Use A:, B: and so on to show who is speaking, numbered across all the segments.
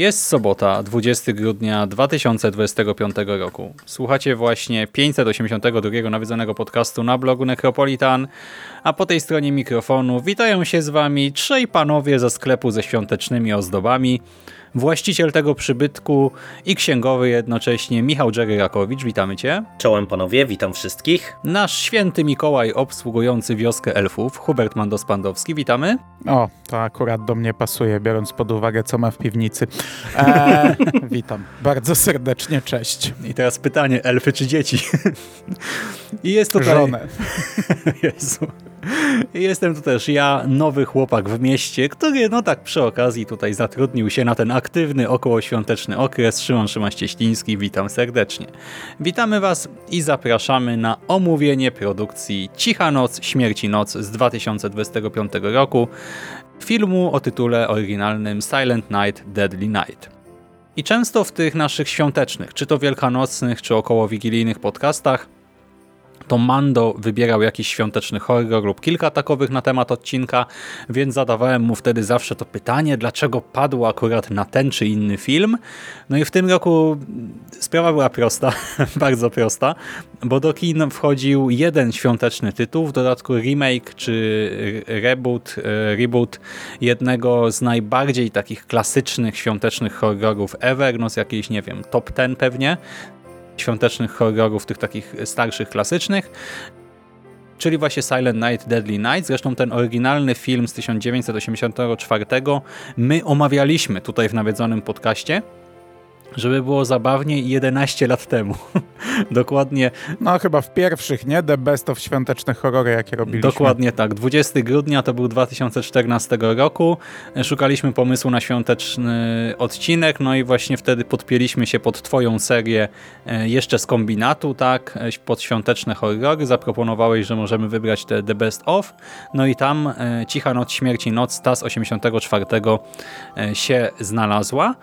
A: Jest sobota, 20 grudnia 2025 roku. Słuchacie właśnie 582 nawiedzonego podcastu na blogu Necropolitan, a po tej stronie mikrofonu witają się z wami trzej panowie ze sklepu ze świątecznymi ozdobami, właściciel tego przybytku i księgowy jednocześnie Michał Jerry Rakowicz, witamy cię.
B: Czołem panowie, witam wszystkich.
A: Nasz święty Mikołaj obsługujący wioskę elfów, Hubert Mandos-Pandowski, witamy.
C: O, to akurat do mnie pasuje, biorąc pod uwagę, co ma w piwnicy. E, witam. Bardzo serdecznie, cześć.
A: I teraz pytanie, elfy czy dzieci? I jest tutaj...
C: Żonę.
A: Jezu. Jestem tu też ja, nowy chłopak w mieście, który no tak przy okazji tutaj zatrudnił się na ten aktywny okołoświąteczny okres. Szymon Szymaś-Cieśliński, witam serdecznie. Witamy Was i zapraszamy na omówienie produkcji Cicha Noc, Śmierci Noc z 2025 roku, filmu o tytule oryginalnym Silent Night, Deadly Night. I często w tych naszych świątecznych, czy to wielkanocnych, czy około wigilijnych podcastach to Mando wybierał jakiś świąteczny horror lub kilka takowych na temat odcinka, więc zadawałem mu wtedy zawsze to pytanie, dlaczego padło akurat na ten czy inny film. No i w tym roku sprawa była prosta, bardzo prosta, bo do kin wchodził jeden świąteczny tytuł, w dodatku remake czy reboot, e, reboot jednego z najbardziej takich klasycznych świątecznych horrorów ever, no z jakiejś, nie wiem, top ten pewnie, świątecznych horrorów, tych takich starszych, klasycznych, czyli właśnie Silent Night, Deadly Night. Zresztą ten oryginalny film z 1984 my omawialiśmy tutaj w nawiedzonym podcaście żeby było zabawniej 11 lat temu. Dokładnie.
C: No chyba w pierwszych, nie? The best of świątecznych horrory, jakie robiliśmy.
A: Dokładnie tak. 20 grudnia to był 2014 roku. Szukaliśmy pomysłu na świąteczny odcinek, no i właśnie wtedy podpięliśmy się pod twoją serię e, jeszcze z kombinatu, tak? E, pod świąteczne horrory. Zaproponowałeś, że możemy wybrać te The Best Of. No i tam e, Cicha Noc Śmierci Noc, ta z 84 się znalazła.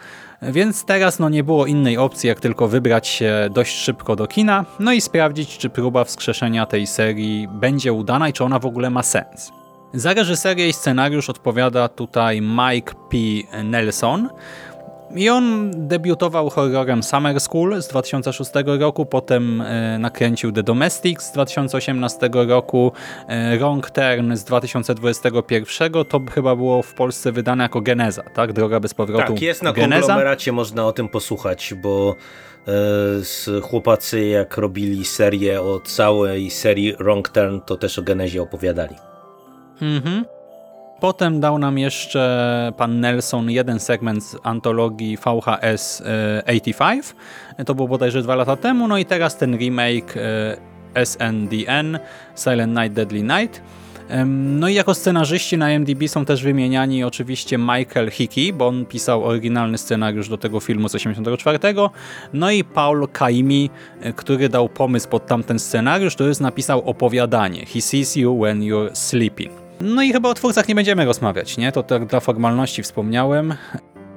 A: Więc teraz no nie było innej opcji, jak tylko wybrać się dość szybko do kina, no i sprawdzić, czy próba wskrzeszenia tej serii będzie udana i czy ona w ogóle ma sens. Za reżyserię i scenariusz odpowiada tutaj Mike P. Nelson, i on debiutował horrorem Summer School z 2006 roku, potem e, nakręcił The Domestics z 2018 roku, e, Wrong Turn z 2021, to chyba było w Polsce wydane jako Geneza, tak? Droga bez powrotu.
B: Tak, jest na
A: Geneza.
B: konglomeracie, można o tym posłuchać, bo e, chłopacy jak robili serię o całej serii Wrong Turn, to też o Genezie opowiadali.
A: Mhm. Potem dał nam jeszcze pan Nelson jeden segment z antologii VHS 85. E, to było bodajże dwa lata temu. No i teraz ten remake e, SNDN, Silent Night, Deadly Night. No i jako scenarzyści na MDB są też wymieniani oczywiście Michael Hickey, bo on pisał oryginalny scenariusz do tego filmu z 84. No i Paul Kaimi, e, który dał pomysł pod tamten scenariusz, to jest napisał opowiadanie He sees you when you're sleeping. No i chyba o twórcach nie będziemy rozmawiać, nie? To tak dla formalności wspomniałem.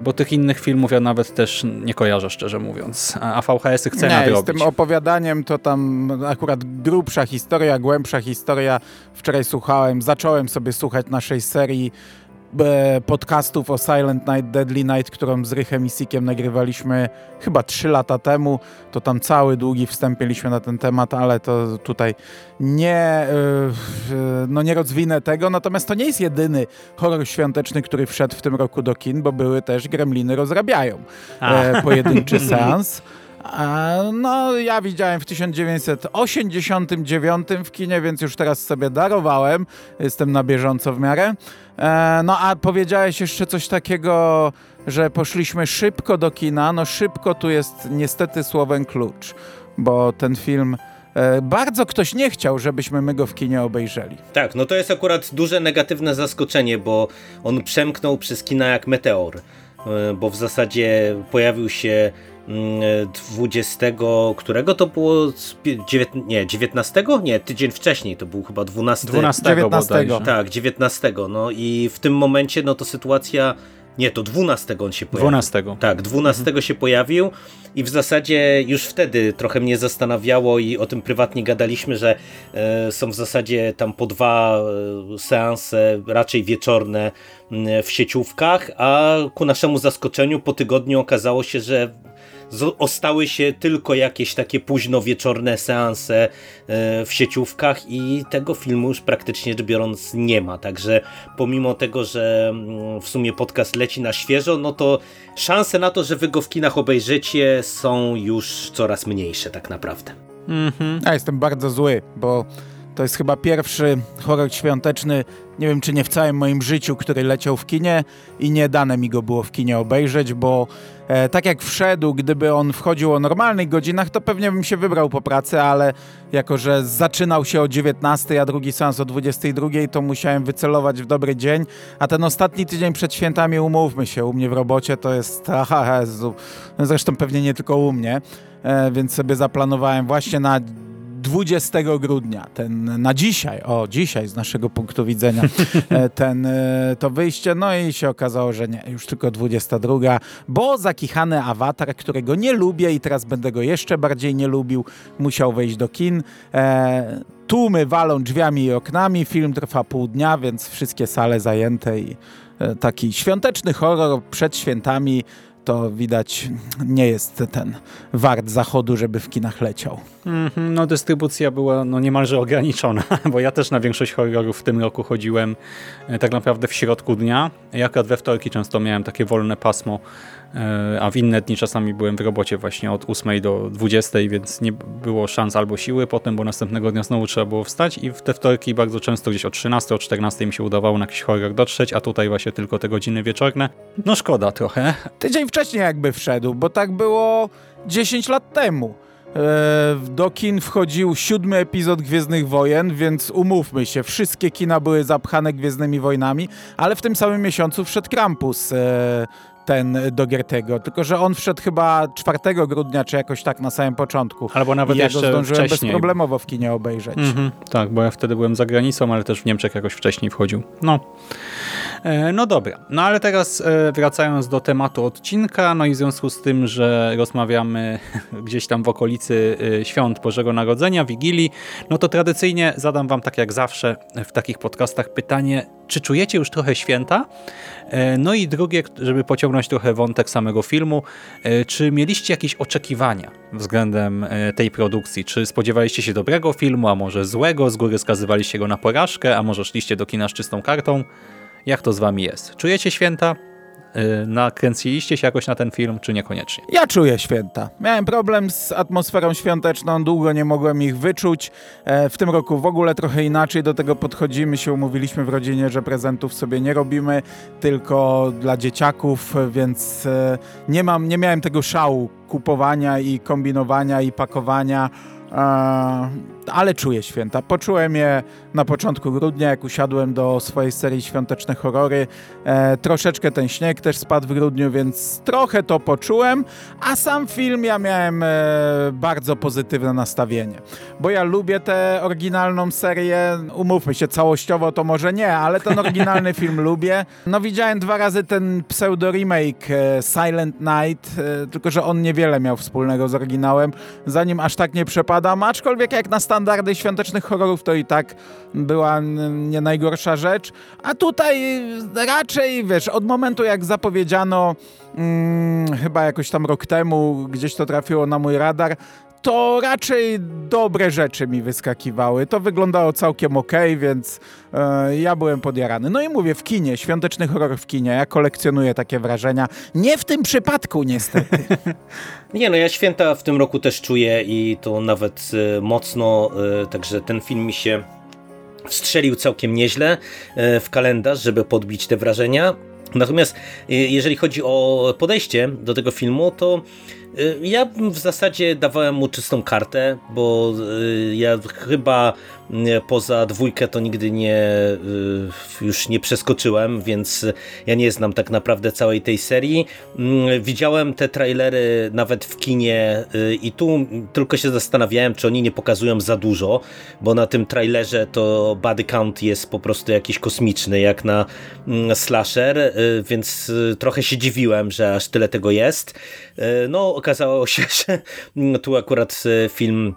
A: Bo tych innych filmów ja nawet też nie kojarzę, szczerze mówiąc. A VHS-y chcę
C: nie,
A: nadrobić.
C: z tym opowiadaniem to tam akurat grubsza historia, głębsza historia. Wczoraj słuchałem, zacząłem sobie słuchać naszej serii podcastów o Silent Night, Deadly Night, którą z Rychem i Sikiem nagrywaliśmy chyba 3 lata temu. To tam cały długi wstęp mieliśmy na ten temat, ale to tutaj nie, e, no nie rozwinę tego. Natomiast to nie jest jedyny horror świąteczny, który wszedł w tym roku do kin, bo były też Gremliny rozrabiają. E, pojedynczy seans. No, ja widziałem w 1989 w kinie, więc już teraz sobie darowałem. Jestem na bieżąco w miarę. E, no, a powiedziałeś jeszcze coś takiego, że poszliśmy szybko do kina. No, szybko tu jest niestety słowem klucz. bo ten film e, bardzo ktoś nie chciał, żebyśmy my go w kinie obejrzeli.
B: Tak, no to jest akurat duże negatywne zaskoczenie, bo on przemknął przez kina jak meteor, e, bo w zasadzie pojawił się 20, mm, którego to było, nie, 19? Nie, tydzień wcześniej, to był chyba 12.
A: 12
C: 19.
B: Tak, 19. No i w tym momencie no to sytuacja nie, to 12 on się pojawił.
A: 12.
B: Tak, 12 mhm. się pojawił i w zasadzie już wtedy trochę mnie zastanawiało i o tym prywatnie gadaliśmy, że e, są w zasadzie tam po dwa e, seanse, raczej wieczorne w sieciówkach, a ku naszemu zaskoczeniu po tygodniu okazało się, że ostały się tylko jakieś takie późno wieczorne seanse e, w sieciówkach i tego filmu już praktycznie rzecz biorąc nie ma. Także pomimo tego, że mm, w sumie podcast leci na świeżo, no to szanse na to, że wy go w kinach obejrzycie są już coraz mniejsze tak naprawdę.
C: Mhm. Ja jestem bardzo zły, bo to jest chyba pierwszy horror świąteczny, nie wiem czy nie w całym moim życiu, który leciał w kinie i nie dane mi go było w kinie obejrzeć, bo e, tak jak wszedł, gdyby on wchodził o normalnych godzinach, to pewnie bym się wybrał po pracy, ale jako, że zaczynał się o 19, a drugi seans o 22, to musiałem wycelować w dobry dzień, a ten ostatni tydzień przed świętami, umówmy się, u mnie w robocie to jest, aha, Jezu, zresztą pewnie nie tylko u mnie, e, więc sobie zaplanowałem właśnie na 20 grudnia, ten na dzisiaj, o dzisiaj z naszego punktu widzenia, e, ten, e, to wyjście, no i się okazało, że nie, już tylko 22, bo zakichany awatar, którego nie lubię i teraz będę go jeszcze bardziej nie lubił, musiał wejść do kin. E, tłumy walą drzwiami i oknami, film trwa pół dnia, więc wszystkie sale zajęte i e, taki świąteczny horror przed świętami to widać nie jest ten wart zachodu, żeby w kinach leciał.
A: -hmm, no dystrybucja była no, niemalże ograniczona, bo ja też na większość horrorów w tym roku chodziłem e, tak naprawdę w środku dnia. Ja akurat we wtorki często miałem takie wolne pasmo E, a w inne dni czasami byłem w robocie właśnie od 8 do 20, więc nie było szans albo siły potem, bo następnego dnia znowu trzeba było wstać i w te wtorki bardzo często gdzieś o 13, o 14 mi się udawało na jakiś horror dotrzeć, a tutaj właśnie tylko te godziny wieczorne. No szkoda trochę.
C: Tydzień wcześniej jakby wszedł, bo tak było 10 lat temu. E, do kin wchodził siódmy epizod Gwiezdnych Wojen, więc umówmy się, wszystkie kina były zapchane Gwiezdnymi Wojnami, ale w tym samym miesiącu wszedł Krampus, e, ten do Giertego, tylko że on wszedł chyba 4 grudnia, czy jakoś tak na samym początku.
A: Albo nawet
C: I ja
A: jeszcze
C: go zdążyłem
A: wcześniej.
C: bezproblemowo w kinie obejrzeć.
A: Mhm, tak, bo ja wtedy byłem za granicą, ale też w Niemczech jakoś wcześniej wchodził. No. E, no dobra, no ale teraz e, wracając do tematu odcinka, no i w związku z tym, że rozmawiamy gdzieś tam w okolicy e, świąt Bożego Narodzenia, Wigilii, no to tradycyjnie zadam wam tak jak zawsze w takich podcastach pytanie, czy czujecie już trochę święta? No i drugie, żeby pociągnąć trochę wątek samego filmu, czy mieliście jakieś oczekiwania względem tej produkcji? Czy spodziewaliście się dobrego filmu, a może złego, z góry skazywaliście go na porażkę, a może szliście do kina z czystą kartą? Jak to z wami jest? Czujecie święta? Y, nakręciliście się jakoś na ten film, czy niekoniecznie?
C: Ja czuję święta. Miałem problem z atmosferą świąteczną, długo nie mogłem ich wyczuć. E, w tym roku w ogóle trochę inaczej do tego podchodzimy. Się umówiliśmy w rodzinie, że prezentów sobie nie robimy, tylko dla dzieciaków, więc e, nie, mam, nie miałem tego szału kupowania i kombinowania i pakowania. Ale czuję święta. Poczułem je na początku grudnia, jak usiadłem do swojej serii Świąteczne Horrory. E, troszeczkę ten śnieg też spadł w grudniu, więc trochę to poczułem, a sam film ja miałem e, bardzo pozytywne nastawienie. Bo ja lubię tę oryginalną serię, umówmy się, całościowo to może nie, ale ten oryginalny film lubię. No widziałem dwa razy ten pseudo-remake e, Silent Night, e, tylko że on niewiele miał wspólnego z oryginałem, zanim aż tak nie przepadam, aczkolwiek jak na standardy świątecznych horrorów to i tak była nie najgorsza rzecz. A tutaj raczej, wiesz, od momentu jak zapowiedziano, hmm, chyba jakoś tam rok temu, gdzieś to trafiło na mój radar, to raczej dobre rzeczy mi wyskakiwały. To wyglądało całkiem ok, więc e, ja byłem podjarany. No i mówię, w kinie, świąteczny horror w kinie, ja kolekcjonuję takie wrażenia. Nie w tym przypadku niestety.
B: Nie no, ja święta w tym roku też czuję i to nawet e, mocno, e, także ten film mi się strzelił całkiem nieźle e, w kalendarz, żeby podbić te wrażenia. Natomiast jeżeli chodzi o podejście do tego filmu, to Y, ja w zasadzie dawałem mu czystą kartę, bo y, ja chyba poza dwójkę to nigdy nie y, już nie przeskoczyłem, więc ja nie znam tak naprawdę całej tej serii. Mm, widziałem te trailery nawet w kinie i tu tylko się zastanawiałem, czy oni nie pokazują za dużo, bo na tym trailerze to body count jest po prostu jakiś kosmiczny, jak na mm, slasher, więc trochę się dziwiłem, że aż tyle tego jest. No, okazało się, że tu akurat e, film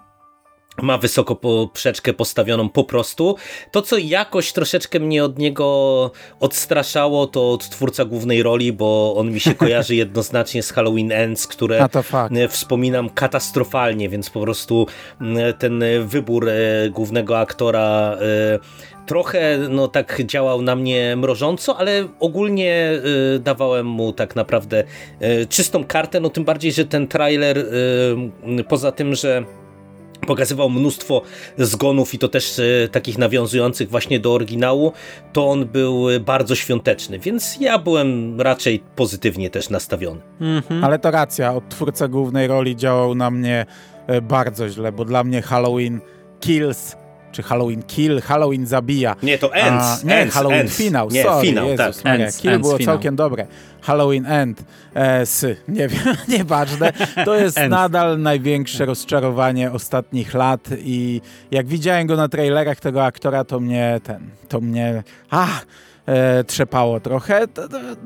B: ma wysoko poprzeczkę postawioną po prostu. To, co jakoś troszeczkę mnie od niego odstraszało, to od twórca głównej roli, bo on mi się kojarzy jednoznacznie z Halloween Ends, które e, wspominam katastrofalnie, więc po prostu ten wybór e, głównego aktora trochę no tak działał na mnie mrożąco, ale ogólnie y, dawałem mu tak naprawdę y, czystą kartę, no tym bardziej, że ten trailer y, poza tym, że pokazywał mnóstwo zgonów i to też e, takich nawiązujących właśnie do oryginału, to on był bardzo świąteczny, więc ja byłem raczej pozytywnie też nastawiony.
C: Mhm. Ale to racja, od twórca głównej roli działał na mnie e, bardzo źle, bo dla mnie Halloween Kills czy Halloween Kill, Halloween zabija.
B: Nie, to Ends. A,
C: nie,
B: ends,
C: Halloween
B: ends.
C: Finał,
B: nie,
C: sorry,
B: finał,
C: Jezus
B: tak.
C: Ends, Kill było finał. całkiem dobre. Halloween End, e, sy, nie wiem, nieważne. To jest nadal największe rozczarowanie ostatnich lat i jak widziałem go na trailerach tego aktora, to mnie ten, to mnie, ah, e, trzepało trochę.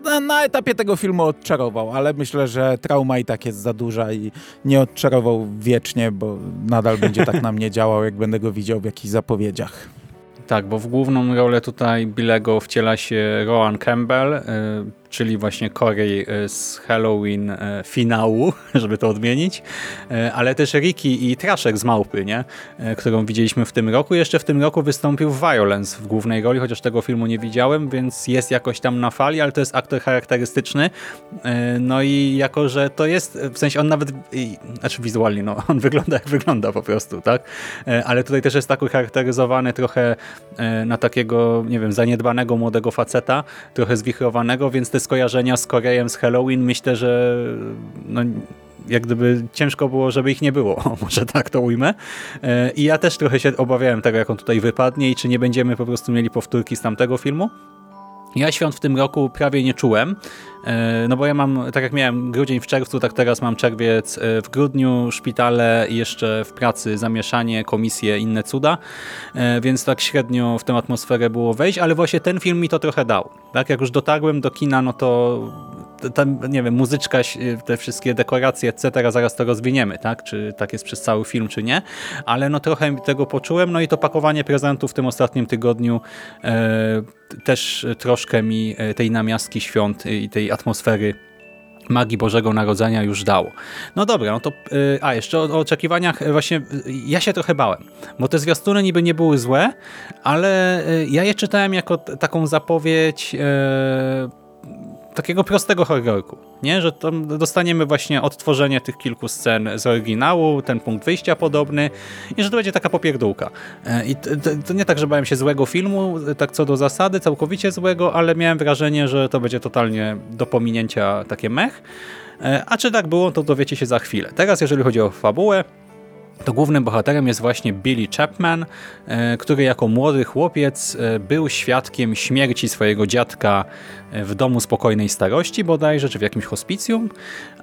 C: Na, na, etapie tego filmu odczarował, ale myślę, że trauma i tak jest za duża i nie odczarował wiecznie, bo nadal będzie tak na mnie działał, jak będę go widział w jakichś zapowiedziach.
A: Tak, bo w główną rolę tutaj Billego wciela się Rowan Campbell, y, czyli właśnie Corey e, z Halloween e, finału, żeby to odmienić, e, ale też Ricky i Traszek z Małpy, nie? którą widzieliśmy w tym roku. Jeszcze w tym roku wystąpił w Violence w głównej roli, chociaż tego filmu nie widziałem, więc jest jakoś tam na fali, ale to jest aktor charakterystyczny. No i jako, że to jest, w sensie on nawet, znaczy wizualnie, no on wygląda jak wygląda po prostu, tak? Ale tutaj też jest tak ucharakteryzowany trochę na takiego, nie wiem, zaniedbanego młodego faceta, trochę zwichrowanego, więc te skojarzenia z Korejem, z Halloween, myślę, że no, jak gdyby ciężko było, żeby ich nie było, może tak to ujmę. E, I ja też trochę się obawiałem tego, jak on tutaj wypadnie i czy nie będziemy po prostu mieli powtórki z tamtego filmu. Ja świąt w tym roku prawie nie czułem, e, no bo ja mam, tak jak miałem grudzień w czerwcu, tak teraz mam czerwiec e, w grudniu, szpitale i jeszcze w pracy zamieszanie, komisje, inne cuda, e, więc tak średnio w tę atmosferę było wejść, ale właśnie ten film mi to trochę dał. Tak jak już dotarłem do kina, no to tam, nie wiem, muzyczka, te wszystkie dekoracje, etc., zaraz to rozwiniemy, tak? Czy tak jest przez cały film, czy nie. Ale no trochę tego poczułem, no i to pakowanie prezentów w tym ostatnim tygodniu e, też troszkę mi e, tej namiastki świąt i tej atmosfery magii Bożego Narodzenia już dało. No dobra, no to e, a jeszcze o, o, oczekiwaniach właśnie ja się trochę bałem, bo te zwiastuny niby nie były złe, ale ja je czytałem jako taką zapowiedź takiego prostego horrorku, nie? że dostaniemy właśnie odtworzenie tych kilku scen z oryginału, ten punkt wyjścia podobny i że to będzie taka popierdółka. E, I to, to nie tak, że bałem się złego filmu, tak co do zasady, całkowicie złego, ale miałem wrażenie, że to będzie totalnie do pominięcia takie mech. E, a czy tak było, to dowiecie się za chwilę. Teraz jeżeli chodzi o fabułę, to głównym bohaterem jest właśnie Billy Chapman, e, który jako młody chłopiec e, był świadkiem śmierci swojego dziadka e, w domu spokojnej starości bodajże, czy w jakimś hospicjum,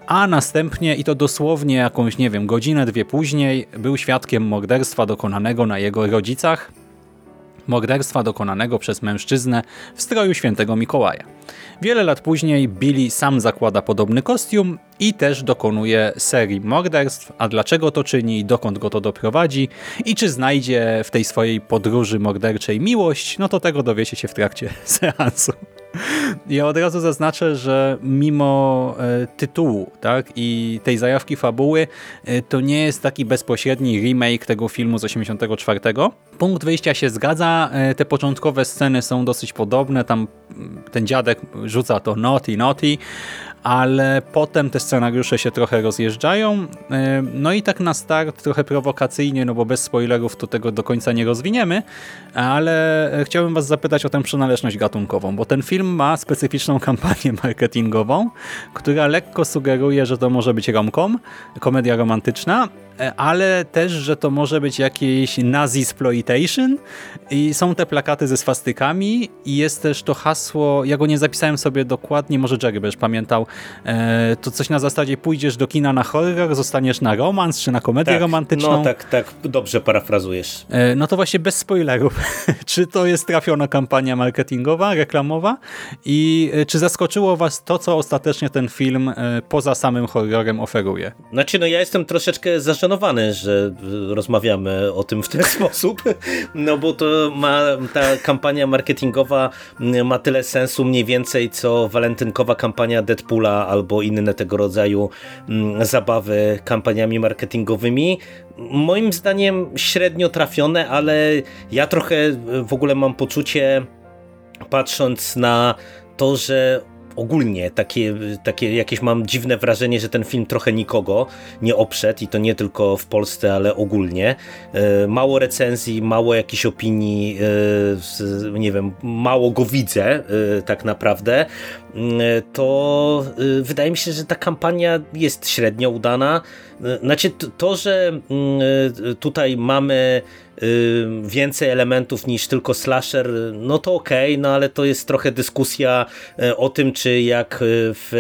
A: a następnie, i to dosłownie jakąś, nie wiem, godzinę, dwie później, był świadkiem morderstwa dokonanego na jego rodzicach, morderstwa dokonanego przez mężczyznę w stroju świętego Mikołaja. Wiele lat później Billy sam zakłada podobny kostium i też dokonuje serii morderstw, a dlaczego to czyni dokąd go to doprowadzi i czy znajdzie w tej swojej podróży morderczej miłość, no to tego dowiecie się w trakcie seansu. Ja od razu zaznaczę, że mimo e, tytułu tak, i tej zajawki fabuły, e, to nie jest taki bezpośredni remake tego filmu z 84. Punkt wyjścia się zgadza, e, te początkowe sceny są dosyć podobne, tam mm, ten dziadek rzuca to naughty, naughty, ale potem te scenariusze się trochę rozjeżdżają. E, no i tak na start trochę prowokacyjnie, no bo bez spoilerów to tego do końca nie rozwiniemy, ale chciałbym was zapytać o tę przynależność gatunkową, bo ten film ma specyficzną kampanię marketingową, która lekko sugeruje, że to może być romkom, komedia romantyczna, E, ale też, że to może być jakieś nazi-sploitation i są te plakaty ze swastykami i jest też to hasło, ja go nie zapisałem sobie dokładnie, może Jerry będziesz pamiętał, e, to coś na zasadzie pójdziesz do kina na horror, zostaniesz na romans czy na komedię
B: tak,
A: romantyczną.
B: No tak, tak, dobrze parafrazujesz.
A: E, no to właśnie bez spoilerów. czy to jest trafiona kampania marketingowa, reklamowa i czy zaskoczyło was to, co ostatecznie ten film poza samym horrorem oferuje?
B: Znaczy, no ja jestem troszeczkę zażenowany zaszanowany, że rozmawiamy o tym w ten sposób, no bo to ma ta kampania marketingowa ma tyle sensu mniej więcej co walentynkowa kampania Deadpoola albo inne tego rodzaju mm, zabawy kampaniami marketingowymi. Moim zdaniem średnio trafione, ale ja trochę w ogóle mam poczucie patrząc na to, że ogólnie takie, takie jakieś mam dziwne wrażenie, że ten film trochę nikogo nie oprzedł i to nie tylko w Polsce, ale ogólnie. E, mało recenzji, mało jakichś opinii, e, nie wiem, mało go widzę e, tak naprawdę. To wydaje mi się, że ta kampania jest średnio udana. Znaczy to, że mm, tutaj mamy więcej elementów niż tylko slasher, no to okej, okay, no ale to jest trochę dyskusja y, o tym, czy jak w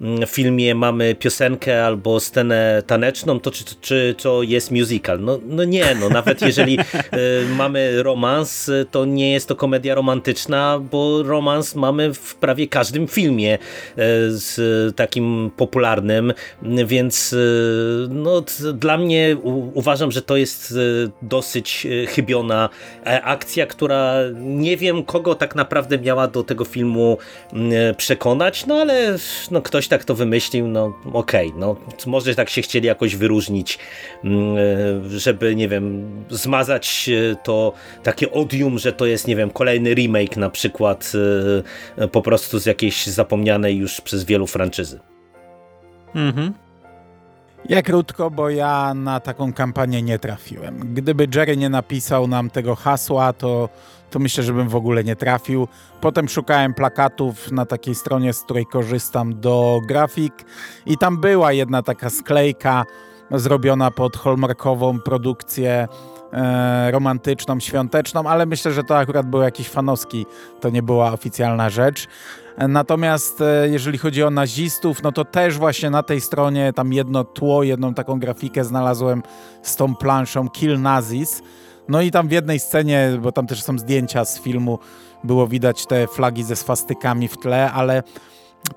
B: mm, filmie mamy piosenkę albo scenę taneczną, to czy, czy to jest musical. No, no nie, no nawet jeżeli y, mamy romans, to nie jest to komedia romantyczna, bo romans mamy w prawie każdym filmie z takim popularnym, więc no dla mnie uważam, że to jest dosyć dosyć e, chybiona e, akcja, która nie wiem kogo tak naprawdę miała do tego filmu e, przekonać, no ale no, ktoś tak to wymyślił, no okej, okay, no może tak się chcieli jakoś wyróżnić, żeby nie wiem, zmazać to takie odium, że to jest nie wiem, kolejny remake na przykład po prostu z jakiejś zapomnianej już przez wielu franczyzy.
A: Mhm.
C: Ja krótko, bo ja na taką kampanię nie trafiłem. Gdyby Jerry nie napisał nam tego hasła, to, to myślę, że bym w ogóle nie trafił. Potem szukałem plakatów na takiej stronie, z której korzystam do grafik i tam była jedna taka sklejka zrobiona pod hallmarkową produkcję e, romantyczną, świąteczną, ale myślę, że to akurat był jakiś fanowski, to nie była oficjalna rzecz. Natomiast e, jeżeli chodzi o nazistów, no to też właśnie na tej stronie tam jedno tło, jedną taką grafikę znalazłem z tą planszą Kill Nazis. No i tam w jednej scenie, bo tam też są zdjęcia z filmu, było widać te flagi ze swastykami w tle, ale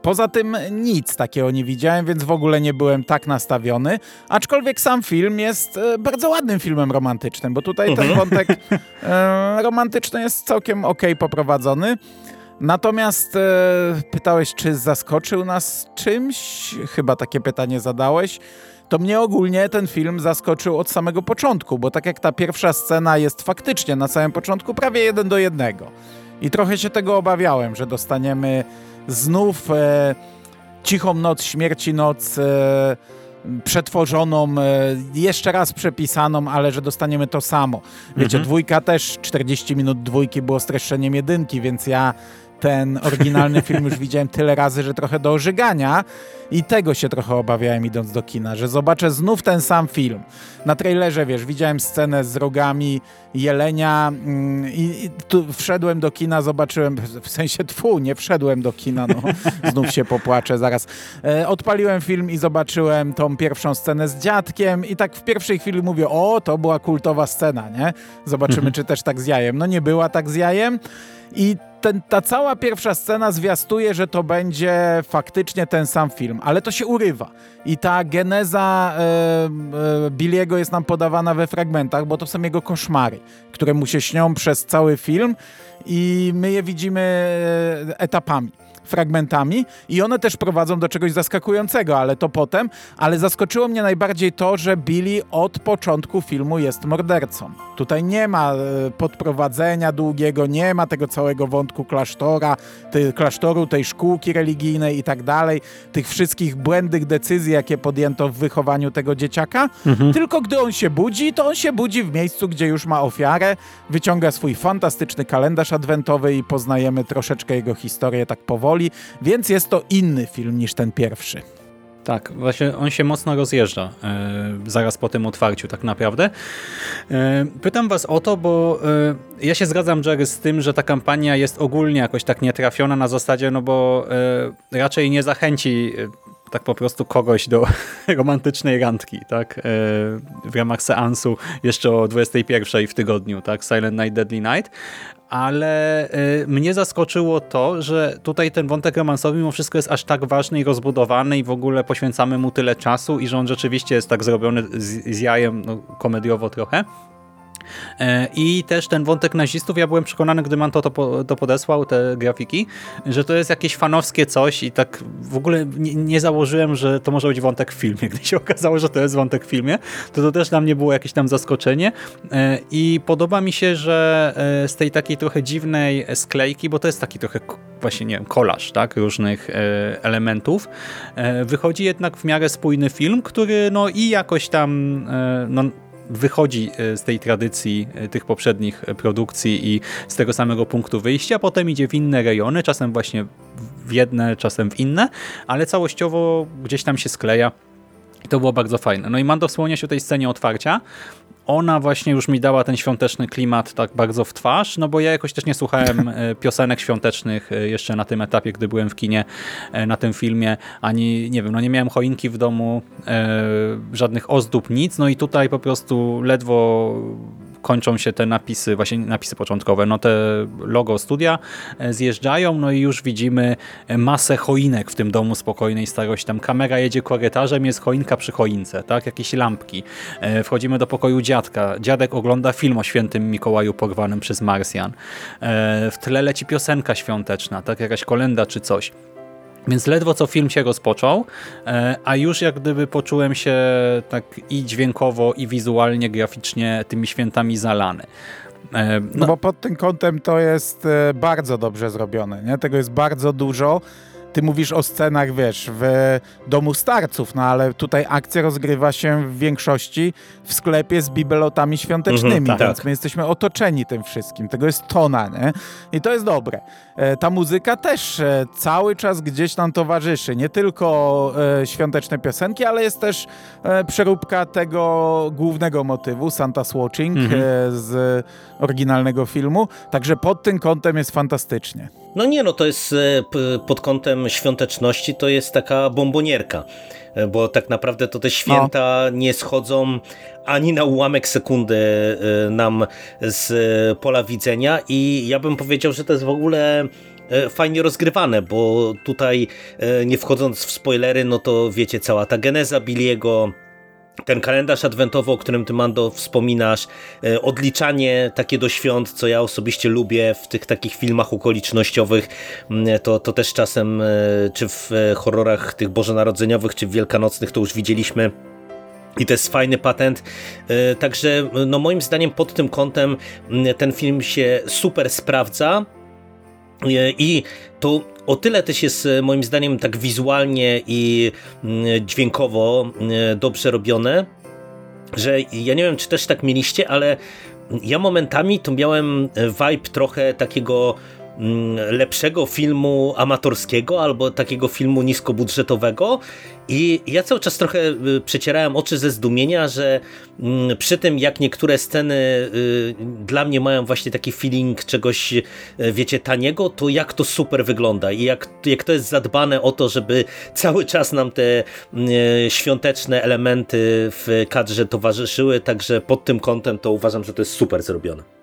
C: Poza tym nic takiego nie widziałem, więc w ogóle nie byłem tak nastawiony. Aczkolwiek sam film jest e, bardzo ładnym filmem romantycznym, bo tutaj ten mhm. wątek e, romantyczny jest całkiem ok poprowadzony. Natomiast e, pytałeś, czy zaskoczył nas czymś? Chyba takie pytanie zadałeś. To mnie ogólnie ten film zaskoczył od samego początku, bo tak jak ta pierwsza scena jest faktycznie na samym początku prawie jeden do jednego. I trochę się tego obawiałem, że dostaniemy znów e, cichą noc, śmierci noc, e, przetworzoną, e, jeszcze raz przepisaną, ale że dostaniemy to samo. Wiecie, mhm. dwójka też, 40 minut dwójki było streszczeniem jedynki, więc ja ten oryginalny film już widziałem tyle razy, że trochę do ożygania i tego się trochę obawiałem idąc do kina, że zobaczę znów ten sam film. Na trailerze, wiesz, widziałem scenę z rogami jelenia mm, i, i tu wszedłem do kina, zobaczyłem, w sensie tfu, nie wszedłem do kina, no znów się popłaczę zaraz. E, odpaliłem film i zobaczyłem tą pierwszą scenę z dziadkiem i tak w pierwszej chwili mówię, o, to była kultowa scena, nie? Zobaczymy, mhm. czy też tak z jajem. No nie była tak z jajem i ten, ta cała pierwsza scena zwiastuje, że to będzie faktycznie ten sam film, ale to się urywa. I ta geneza e, e, Billiego jest nam podawana we fragmentach, bo to są jego koszmary, które mu się śnią przez cały film i my je widzimy e, etapami fragmentami i one też prowadzą do czegoś zaskakującego, ale to potem. Ale zaskoczyło mnie najbardziej to, że Billy od początku filmu jest mordercą. Tutaj nie ma e, podprowadzenia długiego, nie ma tego całego wątku klasztora, tej, klasztoru, tej szkółki religijnej i tak dalej, tych wszystkich błędnych decyzji, jakie podjęto w wychowaniu tego dzieciaka,
A: Mhm.
C: tylko gdy on się budzi, to on się budzi w miejscu, gdzie już ma ofiarę, wyciąga swój fantastyczny kalendarz adwentowy i poznajemy troszeczkę jego historię tak powoli, więc jest to inny film niż ten pierwszy.
A: Tak, właśnie on się mocno rozjeżdża e, zaraz po tym otwarciu tak naprawdę. E, pytam was o to, bo e, ja się zgadzam, Jerry, z tym, że ta kampania jest ogólnie jakoś tak nietrafiona na zasadzie, no bo raczej nie zachęci tak po prostu kogoś do romantycznej randki, tak? W ramach seansu jeszcze o 21 w tygodniu, tak? Silent Night, Deadly Night. Ale e, mnie zaskoczyło to, że tutaj ten wątek romansowy mimo wszystko jest aż tak ważny i rozbudowany i w ogóle poświęcamy mu tyle czasu i że on rzeczywiście jest tak zrobiony z, z jajem no, komediowo trochę. E, I też ten wątek nazistów, ja byłem przekonany, gdy man to, to, to podesłał, te grafiki, że to jest jakieś fanowskie coś i tak w ogóle nie, nie założyłem, że to może być wątek w filmie. Gdy się okazało, że to jest wątek w filmie, to to też dla mnie było jakieś tam zaskoczenie E, i podoba mi się, że e, z tej takiej trochę dziwnej sklejki, bo to jest taki trochę właśnie, nie wiem, kolaż, tak, różnych elementów, wychodzi jednak w miarę spójny film, który no i jakoś tam no, wychodzi e, z tej tradycji e, tych poprzednich e, produkcji i z tego samego punktu wyjścia, potem idzie w inne rejony, czasem właśnie w jedne, czasem w inne, ale całościowo gdzieś tam się skleja i to było bardzo fajne. No i Mando wspomniał się o tej scenie otwarcia. Ona właśnie już mi dała ten świąteczny klimat tak bardzo w twarz, no bo ja jakoś też nie słuchałem e, piosenek świątecznych e, jeszcze na tym etapie, gdy byłem w kinie e, na tym filmie, ani nie wiem, no nie miałem choinki w domu, żadnych ozdób, nic, no i tutaj po prostu ledwo kończą się te napisy, właśnie napisy początkowe, no te logo studia e, zjeżdżają, no i już widzimy e, masę choinek w tym domu spokojnej starości. Tam kamera jedzie korytarzem, jest choinka przy choince, tak? Jakieś lampki. E, Wchodzimy do pokoju dziadka. Dziadek ogląda film o świętym Mikołaju porwanym przez Marsjan. W tle leci piosenka świąteczna, tak? Jakaś kolenda czy coś. Więc ledwo co film się rozpoczął, e, a już jak gdyby poczułem się tak i dźwiękowo, i wizualnie, graficznie tymi świętami zalany. E,
C: No,
A: No,
C: bo pod tym kątem to jest e, bardzo dobrze zrobione, nie? Tego jest bardzo dużo. Ty mówisz o scenach, wiesz, w domu starców, no ale tutaj akcja rozgrywa się w większości w sklepie z bibelotami świątecznymi,
B: Mhm, tak.
C: więc my jesteśmy otoczeni tym wszystkim. Tego jest tona, nie? I to jest dobre. E, ta muzyka też e, cały czas gdzieś nam towarzyszy. Nie tylko e, świąteczne piosenki, ale jest też przeróbka tego głównego motywu, Santa's Watching
A: Mhm.
C: z oryginalnego filmu. Także pod tym kątem jest fantastycznie.
B: No nie, no to jest pod kątem świąteczności to jest taka bombonierka, e, bo tak naprawdę to te święta nie schodzą ani na ułamek sekundy e, nam z e, pola widzenia i ja bym powiedział, że to jest w ogóle fajnie rozgrywane, bo tutaj nie wchodząc w spoilery, no to wiecie, cała ta geneza Billiego, ten kalendarz adwentowy, o którym ty Mando wspominasz, e, odliczanie takie do świąt, co ja osobiście lubię w tych takich filmach okolicznościowych, mm, to, to też czasem, e, czy w e, horrorach tych bożonarodzeniowych, czy w wielkanocnych to już widzieliśmy. I to jest fajny patent. Także no moim zdaniem pod tym kątem mm, ten film się super sprawdza. E, I to o tyle też jest e, moim zdaniem tak wizualnie i mm, dźwiękowo e, dobrze robione, że ja nie wiem, czy też tak mieliście, ale ja momentami to miałem vibe trochę takiego lepszego filmu amatorskiego albo takiego filmu niskobudżetowego i ja cały czas trochę y, przecierałem oczy ze zdumienia, że mm, przy tym jak niektóre sceny y, dla mnie mają właśnie taki feeling czegoś, y, wiecie, taniego, to jak to super wygląda i jak, jak to jest zadbane o to, żeby cały czas nam te świąteczne elementy w kadrze towarzyszyły, także pod tym kątem to uważam, że to jest super zrobione.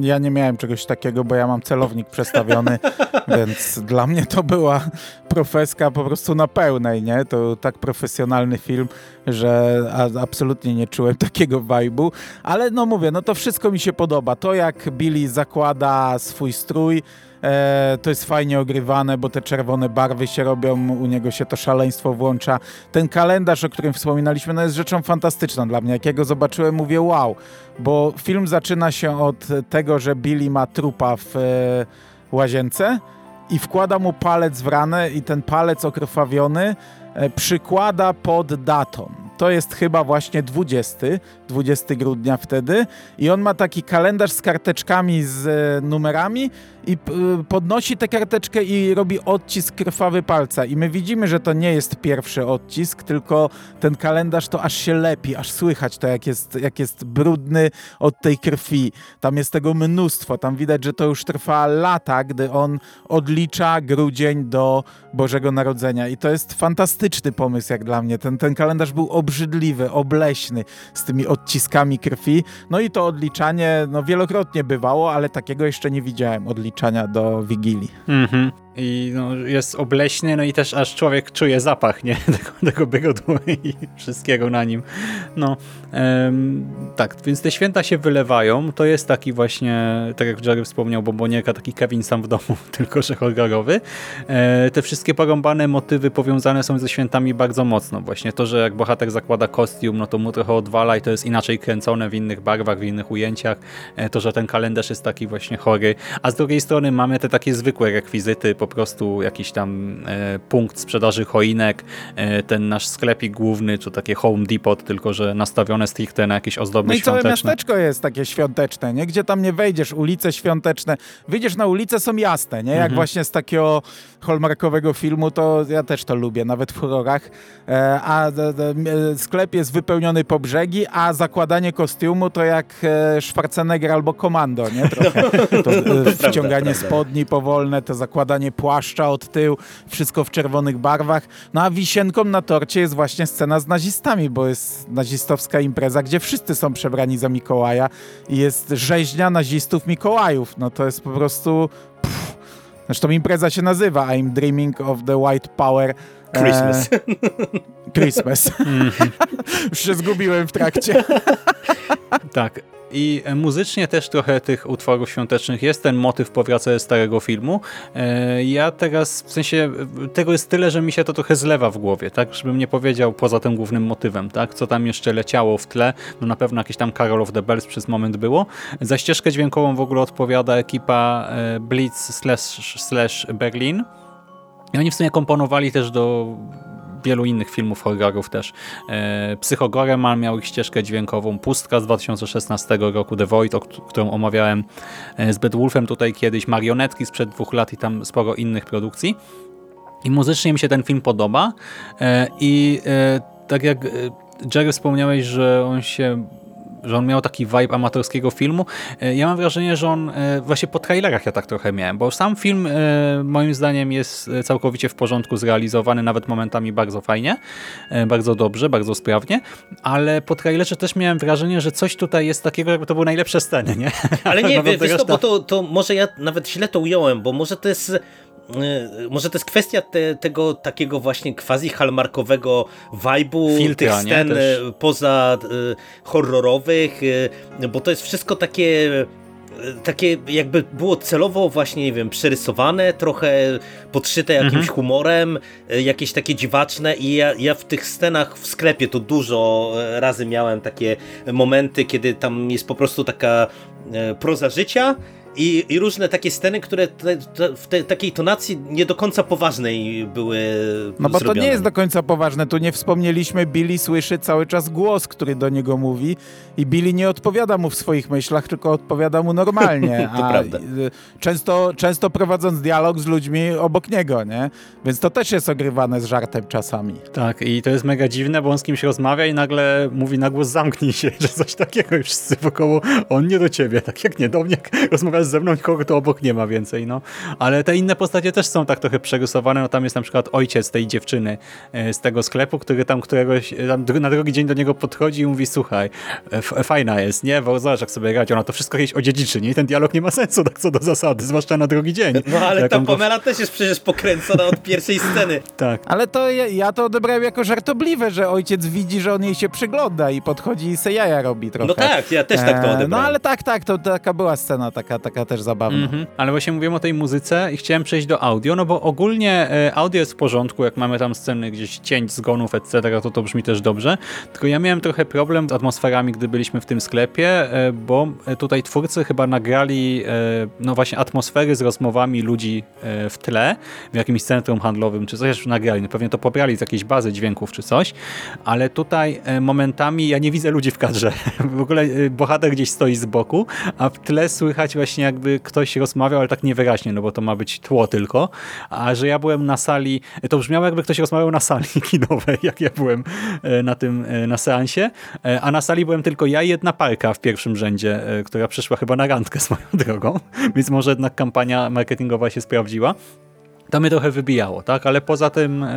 C: Ja nie miałem czegoś takiego, bo ja mam celownik przestawiony, więc dla mnie to była profeska po prostu na pełnej, nie? To tak profesjonalny film, że absolutnie nie czułem takiego vibe'u, ale no mówię, no to wszystko mi się podoba. To jak Billy zakłada swój strój, E, to jest fajnie ogrywane, bo te czerwone barwy się robią, u niego się to szaleństwo włącza. Ten kalendarz, o którym wspominaliśmy, no jest rzeczą fantastyczną dla mnie. Jak ja go zobaczyłem, mówię wow, bo film zaczyna się od tego, że Billy ma trupa w e, łazience i wkłada mu palec w ranę i ten palec okrwawiony e, przykłada pod datą. To jest chyba właśnie 20, 20 grudnia wtedy i on ma taki kalendarz z karteczkami z e, numerami i y, podnosi tę karteczkę i robi odcisk krwawy palca. I my widzimy, że to nie jest pierwszy odcisk, tylko ten kalendarz to aż się lepi, aż słychać to, jak jest, jak jest brudny od tej krwi. Tam jest tego mnóstwo. Tam widać, że to już trwa lata, gdy on odlicza grudzień do Bożego Narodzenia. I to jest fantastyczny pomysł, jak dla mnie. Ten, ten kalendarz był obrzydliwy, obleśny, z tymi odciskami krwi. No i to odliczanie, no wielokrotnie bywało, ale takiego jeszcze nie widziałem. Odliczania do Wigilii.
A: Mhm i no, jest obleśny, no i też aż człowiek czuje zapach, nie? Tego, tego bygodu i wszystkiego na nim. No, em, tak, więc te święta się wylewają. To jest taki właśnie, tak jak Jerry wspomniał, bombonieka, taki Kevin sam w domu, tylko że horrorowy. E, te wszystkie porąbane motywy powiązane są ze świętami bardzo mocno. Właśnie to, że jak bohater zakłada kostium, no to mu trochę odwala i to jest inaczej kręcone w innych barwach, w innych ujęciach. E, to, że ten kalendarz jest taki właśnie chory. A z drugiej strony mamy te takie zwykłe rekwizyty, po prostu jakiś tam e, punkt sprzedaży choinek, e, ten nasz sklepik główny, czy takie Home Depot, tylko że nastawione stricte na jakieś ozdoby
C: no i
A: świąteczne.
C: całe miasteczko jest takie świąteczne, nie? Gdzie tam nie wejdziesz, ulice świąteczne. Wyjdziesz na ulicę, są jasne, nie? Jak mhm. właśnie z takiego hallmarkowego filmu, to ja też to lubię, nawet w horrorach. E, a sklep jest wypełniony po brzegi, a zakładanie kostiumu to jak Schwarzenegger albo Komando, nie? Trochę. To, wciąganie spodni powolne, to zakładanie płaszcza od tyłu, wszystko w czerwonych barwach. No a wisienką na torcie jest właśnie scena z nazistami, bo jest nazistowska impreza, gdzie wszyscy są przebrani za Mikołaja i jest rzeźnia nazistów Mikołajów. No to jest po prostu... Pff. Zresztą impreza się nazywa I'm Dreaming of the White Power
B: Christmas. E,
C: Christmas. Już się zgubiłem w trakcie.
A: tak. I muzycznie też trochę tych utworów świątecznych jest, ten motyw powraca ze starego filmu. E, ja teraz, w sensie, tego jest tyle, że mi się to trochę zlewa w głowie, tak, żebym nie powiedział poza tym głównym motywem, tak, co tam jeszcze leciało w tle, no na pewno jakieś tam Carol of the Bells przez moment było. Za ścieżkę dźwiękową w ogóle odpowiada ekipa e, Blitz slash, slash Berlin. I oni w sumie komponowali też do wielu innych filmów horrorów też. E, Psychogoreman miał ich ścieżkę dźwiękową, Pustka z 2016 roku, The Void, o którą omawiałem e, z Wolfem tutaj kiedyś, Marionetki sprzed dwóch lat i tam sporo innych produkcji. I muzycznie mi się ten film podoba e, i tak jak Jerry wspomniałeś, że on się że on miał taki vibe amatorskiego filmu. E, ja mam wrażenie, że on e, właśnie po trailerach ja tak trochę miałem, bo sam film e, moim zdaniem jest całkowicie w porządku zrealizowany, nawet momentami bardzo fajnie, bardzo dobrze, bardzo sprawnie, ale po trailerze też miałem wrażenie, że coś tutaj jest takiego, jakby to były najlepsze sceny, nie?
B: Ale nie, wiesz, reszta... bo to, to może ja nawet źle to ująłem, bo może to jest może to jest kwestia te, tego takiego właśnie quasi hallmarkowego vibe'u tych scen y, poza y, horrorowych, bo to jest wszystko takie takie jakby było celowo właśnie, nie wiem, przerysowane, trochę podszyte jakimś mhm. humorem, jakieś takie dziwaczne i ja, ja w tych scenach w sklepie to dużo razy miałem takie momenty, kiedy tam jest po prostu taka proza życia i, I, różne takie sceny, które te, te, w te, takiej tonacji nie do końca poważnej były
C: No bo
B: zrobione.
C: to nie jest do końca poważne. Tu nie wspomnieliśmy, Billy słyszy cały czas głos, który do niego mówi i Billy nie odpowiada mu w swoich myślach, tylko odpowiada mu normalnie.
B: to
C: a
B: prawda.
C: Często, często prowadząc dialog z ludźmi obok niego, nie? Więc to też jest ogrywane z żartem czasami.
A: Tak, i to jest mega dziwne, bo on z kimś rozmawia i nagle mówi na głos zamknij się, że coś takiego już wszyscy wokoło, on nie do ciebie, tak jak nie do mnie, rozmawia ze mną, nikogo tu obok nie ma więcej, no. Ale te inne postacie też są tak trochę przerysowane, no tam jest na przykład ojciec tej dziewczyny e, z tego sklepu, który tam któregoś, tam na drugi dzień do niego podchodzi i mówi, słuchaj, fajna jest, nie? Bo zobacz, jak sobie grać, ona to wszystko jakieś odziedziczy, nie? I ten dialog nie ma sensu, tak co do zasady, zwłaszcza na drugi dzień.
B: No ale ta Pamela go... też jest przecież pokręcona od pierwszej sceny.
A: Tak.
C: Ale to ja, ja, to odebrałem jako żartobliwe, że ojciec widzi, że on jej się przygląda i podchodzi i se jaja robi trochę.
B: No tak, ja też tak to odebrałem.
C: No ale tak, tak, to taka była scena taka, taka też zabawna. Mm -hmm.
A: Ale właśnie mówiłem o tej muzyce i chciałem przejść do audio, no bo ogólnie e, audio jest w porządku, jak mamy tam sceny gdzieś cięć, zgonów, etc., to to brzmi też dobrze. Tylko ja miałem trochę problem z atmosferami, gdy byliśmy w tym sklepie, e, bo e, tutaj twórcy chyba nagrali no właśnie atmosfery z rozmowami ludzi w tle, w jakimś centrum handlowym, czy coś nagrali. No pewnie to pobrali z jakiejś bazy dźwięków, czy coś, ale tutaj momentami ja nie widzę ludzi w kadrze. W ogóle bohater gdzieś stoi z boku, a w tle słychać właśnie jakby ktoś rozmawiał, ale tak niewyraźnie, no bo to ma być tło tylko, a że ja byłem na sali, to brzmiało jakby ktoś rozmawiał na sali kinowej, jak ja byłem e, na tym, e, na seansie, e, a na sali byłem tylko ja i jedna parka w pierwszym rzędzie, która przyszła chyba na randkę z moją drogą, więc może jednak kampania marketingowa się sprawdziła. To mnie trochę wybijało, tak? Ale poza tym e,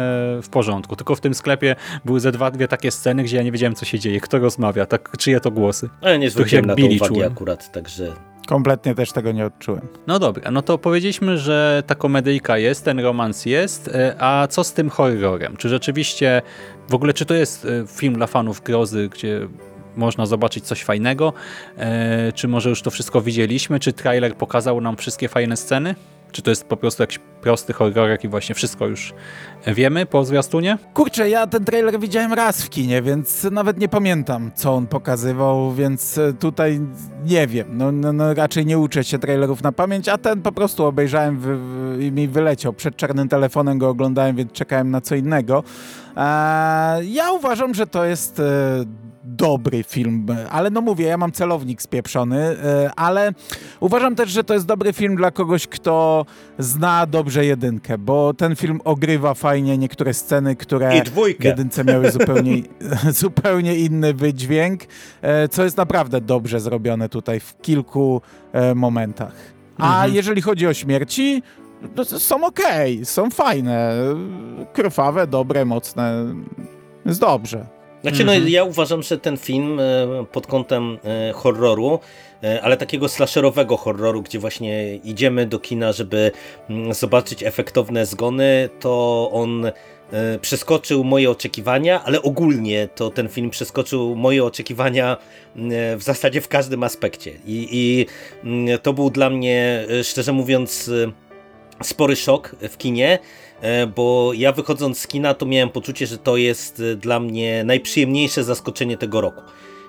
A: w porządku. Tylko w tym sklepie były ze dwa, dwie takie sceny, gdzie ja nie wiedziałem, co się dzieje, kto rozmawia, tak, czyje to głosy.
B: Ale nie zwróciłem na to uwagi czułem. akurat, także...
C: Kompletnie też tego nie odczułem.
A: No dobra, no to powiedzieliśmy, że ta komedyjka jest, ten romans jest, e, a co z tym horrorem? Czy rzeczywiście, w ogóle czy to jest e, film dla fanów grozy, gdzie można zobaczyć coś fajnego? E, czy może już to wszystko widzieliśmy? Czy trailer pokazał nam wszystkie fajne sceny? Czy to jest po prostu jakiś prosty horrorek i właśnie wszystko już wiemy po zwiastunie?
C: Kurczę, ja ten trailer widziałem raz w kinie, więc nawet nie pamiętam, co on pokazywał, więc e, tutaj nie wiem. No, no, no raczej nie uczę się trailerów na pamięć, a ten po prostu obejrzałem i mi wyleciał. Przed czarnym telefonem go oglądałem, więc czekałem na co innego. Eee, ja uważam, że to jest e, dobry film, ale no mówię, ja mam celownik spieprzony, e, ale uważam też, że to jest dobry film dla kogoś, kto zna dobrze jedynkę, bo ten film ogrywa fajnie niektóre sceny, które w jedynce miały zupełnie, zupełnie inny wydźwięk, e, co jest naprawdę dobrze zrobione tutaj w kilku e, momentach. A mhm. jeżeli chodzi o śmierci, to są ok, są fajne, krwawe, dobre, mocne, jest dobrze.
B: Znaczy, no, ja uważam, że ten film e, pod kątem e, horroru, e, ale takiego slasherowego horroru, gdzie właśnie idziemy do kina, żeby mm, zobaczyć efektowne zgony, to on przeskoczył moje oczekiwania, ale ogólnie to ten film przeskoczył moje oczekiwania w zasadzie w każdym aspekcie. I, i mm, to był dla mnie, szczerze mówiąc, spory szok w kinie, E, bo ja wychodząc z kina to miałem poczucie, że to jest e, dla mnie najprzyjemniejsze zaskoczenie tego roku.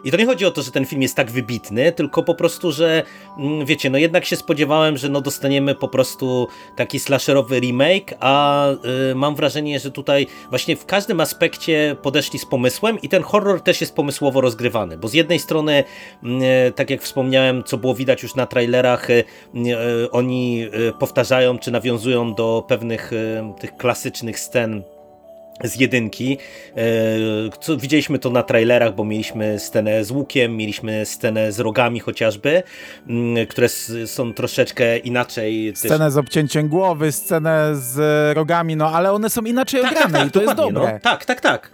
B: I to nie chodzi o to, że ten film jest tak wybitny, tylko po prostu, że mm, wiecie, no jednak się spodziewałem, że no dostaniemy po prostu taki slasherowy remake, a y, mam wrażenie, że tutaj właśnie w każdym aspekcie podeszli z pomysłem i ten horror też jest pomysłowo rozgrywany, bo z jednej strony, y, tak jak wspomniałem, co było widać już na trailerach, y, oni powtarzają czy nawiązują do pewnych tych klasycznych scen z jedynki. E, widzieliśmy to na trailerach, bo mieliśmy scenę z łukiem, mieliśmy scenę z rogami chociażby, mm, które są troszeczkę inaczej.
C: Scenę też... z obcięciem głowy, scenę z rogami, no ale one są inaczej tak, ograne tak, tak, i to jest dobre.
B: No. Tak, tak, tak.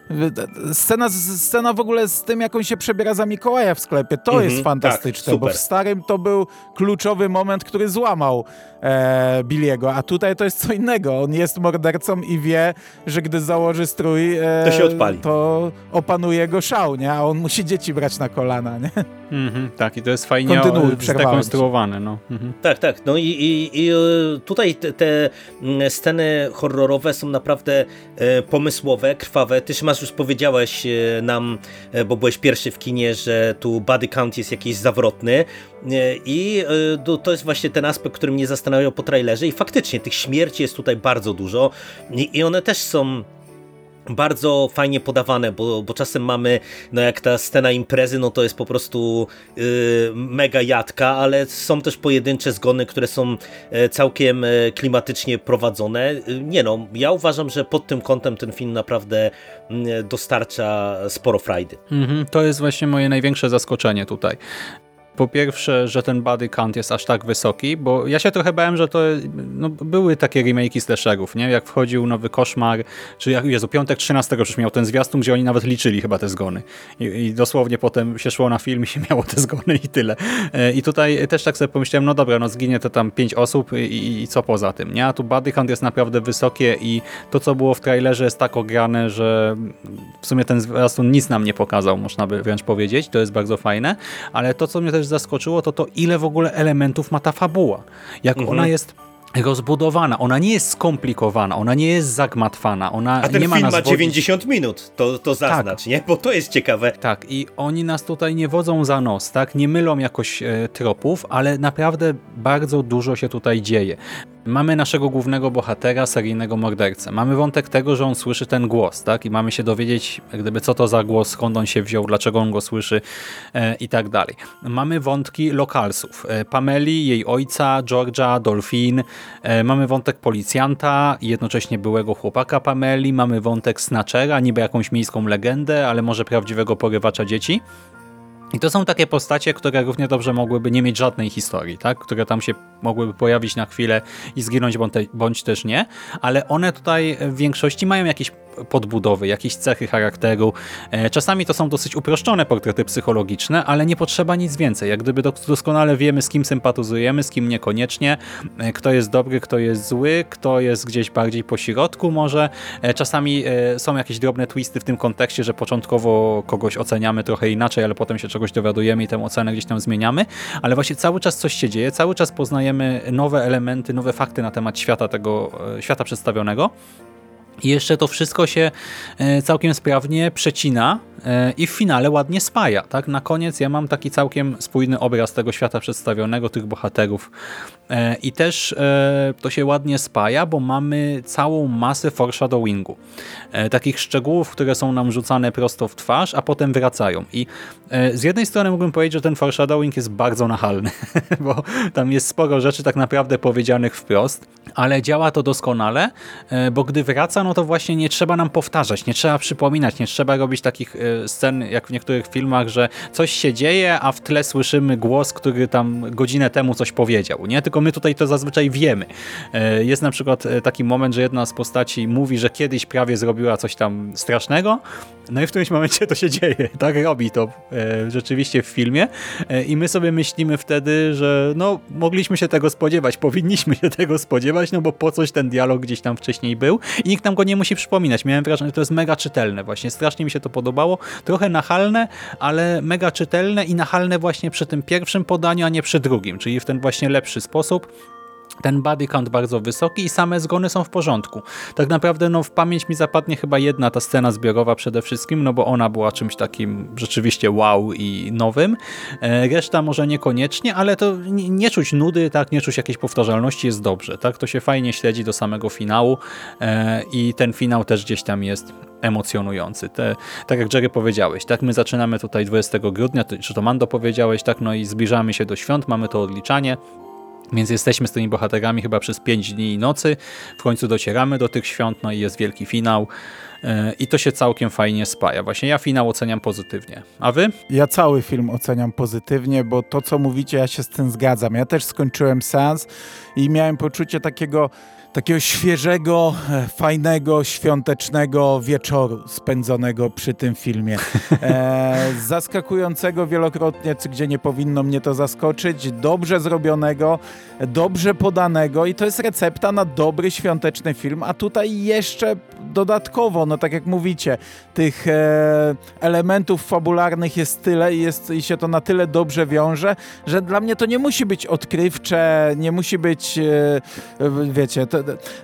C: Scena, scena w ogóle z tym, jak on się przebiera za Mikołaja w sklepie, to mhm, jest tak, fantastyczne, tak, bo w starym to był kluczowy moment, który złamał e, Billiego, a tutaj to jest co innego. On jest mordercą i wie, że gdy założy strój, e,
B: to się odpali.
C: To opanuje go szał, nie? A on musi dzieci brać na kolana, nie?
A: Mhm, tak, i to jest fajnie zdekonstruowane. No. Mhm.
B: Tak, tak. No i, i, i e, tutaj te, te, mm, sceny horrorowe są naprawdę e, pomysłowe, krwawe. Ty, masz już powiedziałeś e, nam, e, bo byłeś pierwszy w kinie, że tu body count jest jakiś zawrotny. I to jest właśnie ten aspekt, który mnie zastanawiał po trailerze i faktycznie tych śmierci jest tutaj bardzo dużo i one też są bardzo fajnie podawane, bo, bo czasem mamy, no jak ta scena imprezy, no to jest po prostu yy, mega jadka, ale są też pojedyncze zgony, które są e, całkiem e, klimatycznie prowadzone. Yy, nie no, ja uważam, że pod tym kątem ten film naprawdę yy, dostarcza sporo frajdy.
A: Mhm, to jest właśnie moje największe zaskoczenie tutaj. Po pierwsze, że ten body count jest aż tak wysoki, bo ja się trochę bałem, że to no, były takie remake'i slasherów, nie? Jak wchodził Nowy Koszmar, czy jak Jezu, Piątek 13 już miał ten zwiastun, gdzie oni nawet liczyli chyba te zgony. I, I, dosłownie potem się szło na film i się miało te zgony i tyle. E, I tutaj też tak sobie pomyślałem, no dobra, no zginie to tam pięć osób i, i co poza tym, nie? A tu body count jest naprawdę wysokie i to, co było w trailerze jest tak ograne, że w sumie ten zwiastun nic nam nie pokazał, można by wręcz powiedzieć. To jest bardzo fajne, ale to, co mnie też zaskoczyło, to to, ile w ogóle elementów ma ta fabuła. Jak mhm. ona jest rozbudowana. Ona nie jest skomplikowana, ona nie jest zagmatwana, ona
B: A ten
A: nie
B: ma
A: film
B: ma 90 minut, to, to zaznacz, tak. nie? Bo to jest ciekawe.
A: Tak, i oni nas tutaj nie wodzą za nos, tak? Nie mylą jakoś e, tropów, ale naprawdę bardzo dużo się tutaj dzieje. Mamy naszego głównego bohatera, seryjnego mordercę. Mamy wątek tego, że on słyszy ten głos, tak? I mamy się dowiedzieć, gdyby co to za głos, skąd on się wziął, dlaczego on go słyszy e, i tak dalej. Mamy wątki lokalsów. E, Pameli, jej ojca, Georgia, Dolphin. E, mamy wątek policjanta, jednocześnie byłego chłopaka Pameli. Mamy wątek Snatchera, niby jakąś miejską legendę, ale może prawdziwego porywacza dzieci. I to są takie postacie, które równie dobrze mogłyby nie mieć żadnej historii, tak? które tam się mogłyby pojawić na chwilę i zginąć bądź też nie, ale one tutaj w większości mają jakieś podbudowy, jakieś cechy charakteru. E, czasami to są dosyć uproszczone portrety psychologiczne, ale nie potrzeba nic więcej. Jak gdyby doskonale wiemy, z kim sympatyzujemy, z kim niekoniecznie, e, kto jest dobry, kto jest zły, kto jest gdzieś bardziej po środku może. E, czasami są jakieś drobne twisty w tym kontekście, że początkowo kogoś oceniamy trochę inaczej, ale potem się czegoś dowiadujemy i tę ocenę gdzieś tam zmieniamy, ale właśnie cały czas coś się dzieje, cały czas poznajemy nowe elementy, nowe fakty na temat świata tego, świata przedstawionego i jeszcze to wszystko się e, całkiem sprawnie przecina e, i w finale ładnie spaja. Tak? Na koniec ja mam taki całkiem spójny obraz tego świata przedstawionego, tych bohaterów. E, I też to się ładnie spaja, bo mamy całą masę foreshadowingu. Takich szczegółów, które są nam rzucane prosto w twarz, a potem wracają. I z jednej strony mógłbym powiedzieć, że ten foreshadowing jest bardzo nachalny, bo tam jest sporo rzeczy tak naprawdę powiedzianych wprost, ale działa to doskonale, bo gdy wraca, no to właśnie nie trzeba nam powtarzać, nie trzeba przypominać, nie trzeba robić takich e, scen jak w niektórych filmach, że coś się dzieje, a w tle słyszymy głos, który tam godzinę temu coś powiedział. Nie, tylko my tutaj to zazwyczaj wiemy. E, jest na przykład e, taki moment, że jedna z postaci mówi, że kiedyś prawie zrobiła coś tam strasznego, no i w którymś momencie to się dzieje. Tak robi to rzeczywiście w filmie i my sobie myślimy wtedy, że no mogliśmy się tego spodziewać, powinniśmy się tego spodziewać, no bo po coś ten dialog gdzieś tam wcześniej był i nikt nam go nie musi przypominać. Miałem wrażenie, że to jest mega czytelne właśnie. Strasznie mi się to podobało. Trochę nachalne, ale mega czytelne i nachalne właśnie przy tym pierwszym podaniu, a nie przy drugim, czyli w ten właśnie lepszy sposób ten body count bardzo wysoki i same zgony są w porządku. Tak naprawdę no, w pamięć mi zapadnie chyba jedna ta scena zbiorowa przede wszystkim, no bo ona była czymś takim rzeczywiście wow i nowym. E, reszta może niekoniecznie, ale to nie, czuć nudy, tak, nie czuć jakiejś powtarzalności, jest dobrze. Tak, to się fajnie śledzi do samego finału e, i ten finał też gdzieś tam jest emocjonujący. Te, tak jak Jerry powiedziałeś, tak, my zaczynamy tutaj 20 grudnia, czy to Mando powiedziałeś, tak, no i zbliżamy się do świąt, mamy to odliczanie. Więc jesteśmy z tymi bohaterami chyba przez 5 dni i nocy. W końcu docieramy do tych świąt, no i jest wielki finał. E, I to się całkiem fajnie spaja. Właśnie ja finał oceniam pozytywnie. A wy?
C: Ja cały film oceniam pozytywnie, bo to co mówicie, ja się z tym zgadzam. Ja też skończyłem seans i miałem poczucie takiego takiego świeżego, e, fajnego, świątecznego wieczoru spędzonego przy tym filmie. E, zaskakującego wielokrotnie, gdzie nie powinno mnie to zaskoczyć, dobrze zrobionego, dobrze podanego i to jest recepta na dobry świąteczny film, a tutaj jeszcze dodatkowo, no tak jak mówicie, tych e, elementów fabularnych jest tyle i, jest, i się to na tyle dobrze wiąże, że dla mnie to nie musi być odkrywcze, nie musi być, e, wiecie, to,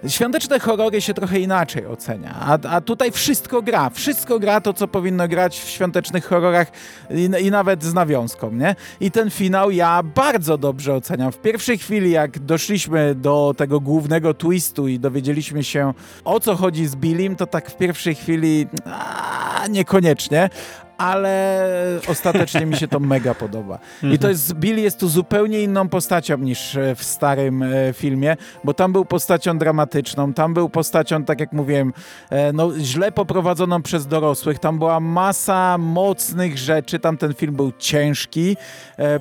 C: świąteczne horrory się trochę inaczej ocenia, a, a tutaj wszystko gra, wszystko gra to, co powinno grać w świątecznych horrorach i, i nawet z nawiązką, nie? I ten finał ja bardzo dobrze oceniam. W pierwszej chwili, jak doszliśmy do tego głównego twistu i dowiedzieliśmy się, o co chodzi z Billim, to tak w pierwszej chwili a, niekoniecznie, ale ostatecznie mi się to mega podoba. I to jest, Billy jest tu zupełnie inną postacią niż e, w starym e, filmie, bo tam był postacią dramatyczną, tam był postacią, tak jak mówiłem, e, no, źle poprowadzoną przez dorosłych, tam była masa mocnych rzeczy, tam ten film był ciężki,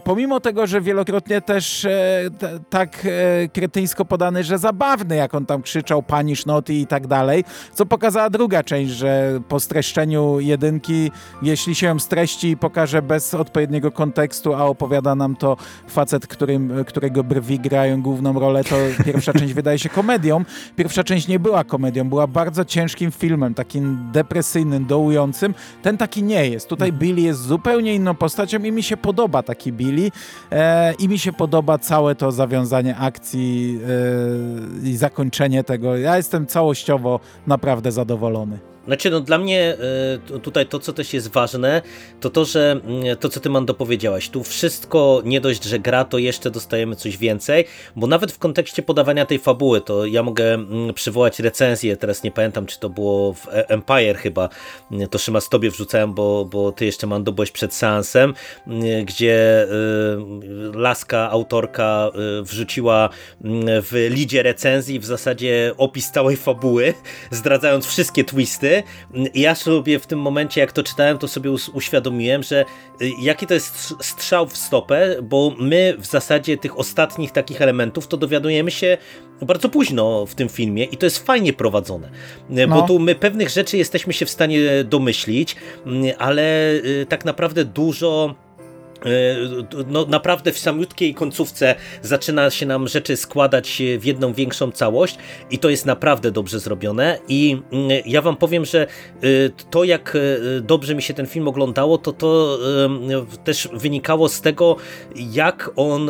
C: pomimo tego, że wielokrotnie też tak kretyńsko podany, że zabawny, jak on tam krzyczał panisz noty i tak dalej, co pokazała druga część, że po streszczeniu jedynki, jeśli się ją streści i pokaże bez odpowiedniego kontekstu, a opowiada nam to facet, którym, którego brwi grają główną rolę, to pierwsza część wydaje się komedią. Pierwsza część nie była komedią, była bardzo ciężkim filmem, takim depresyjnym, dołującym. Ten taki nie jest. Tutaj Billy jest zupełnie inną postacią i mi się podoba taki Billy e, i mi się podoba całe to zawiązanie akcji e, i zakończenie tego. Ja jestem całościowo naprawdę zadowolony.
B: Znaczy, no dla mnie y, tutaj to, co też jest ważne, to to, że y, to, co ty Mando powiedziałaś, tu wszystko nie dość, że gra, to jeszcze dostajemy coś więcej, bo nawet w kontekście podawania tej fabuły, to ja mogę mm, przywołać recenzję, teraz nie pamiętam, czy to było w E- Empire chyba, y, to Szymas tobie wrzucałem, bo, bo ty jeszcze Mando byłeś przed seansem, gdzie y, laska, autorka y, wrzuciła w lidzie recenzji w zasadzie opis całej fabuły, zdradzając wszystkie twisty, i ja sobie w tym momencie, jak to czytałem, to sobie uświadomiłem, że y, jaki to jest strz- strzał w stopę, bo my w zasadzie tych ostatnich takich elementów to dowiadujemy się bardzo późno w tym filmie i to jest fajnie prowadzone, Y, bo
C: No.
B: tu my pewnych rzeczy jesteśmy się w stanie domyślić, y, ale y, tak naprawdę dużo no naprawdę w samiutkiej końcówce zaczyna się nam rzeczy składać w jedną większą całość i to jest naprawdę dobrze zrobione. I mm, ja wam powiem, że y, to jak y, dobrze mi się ten film oglądało, to to też wynikało z tego, jak on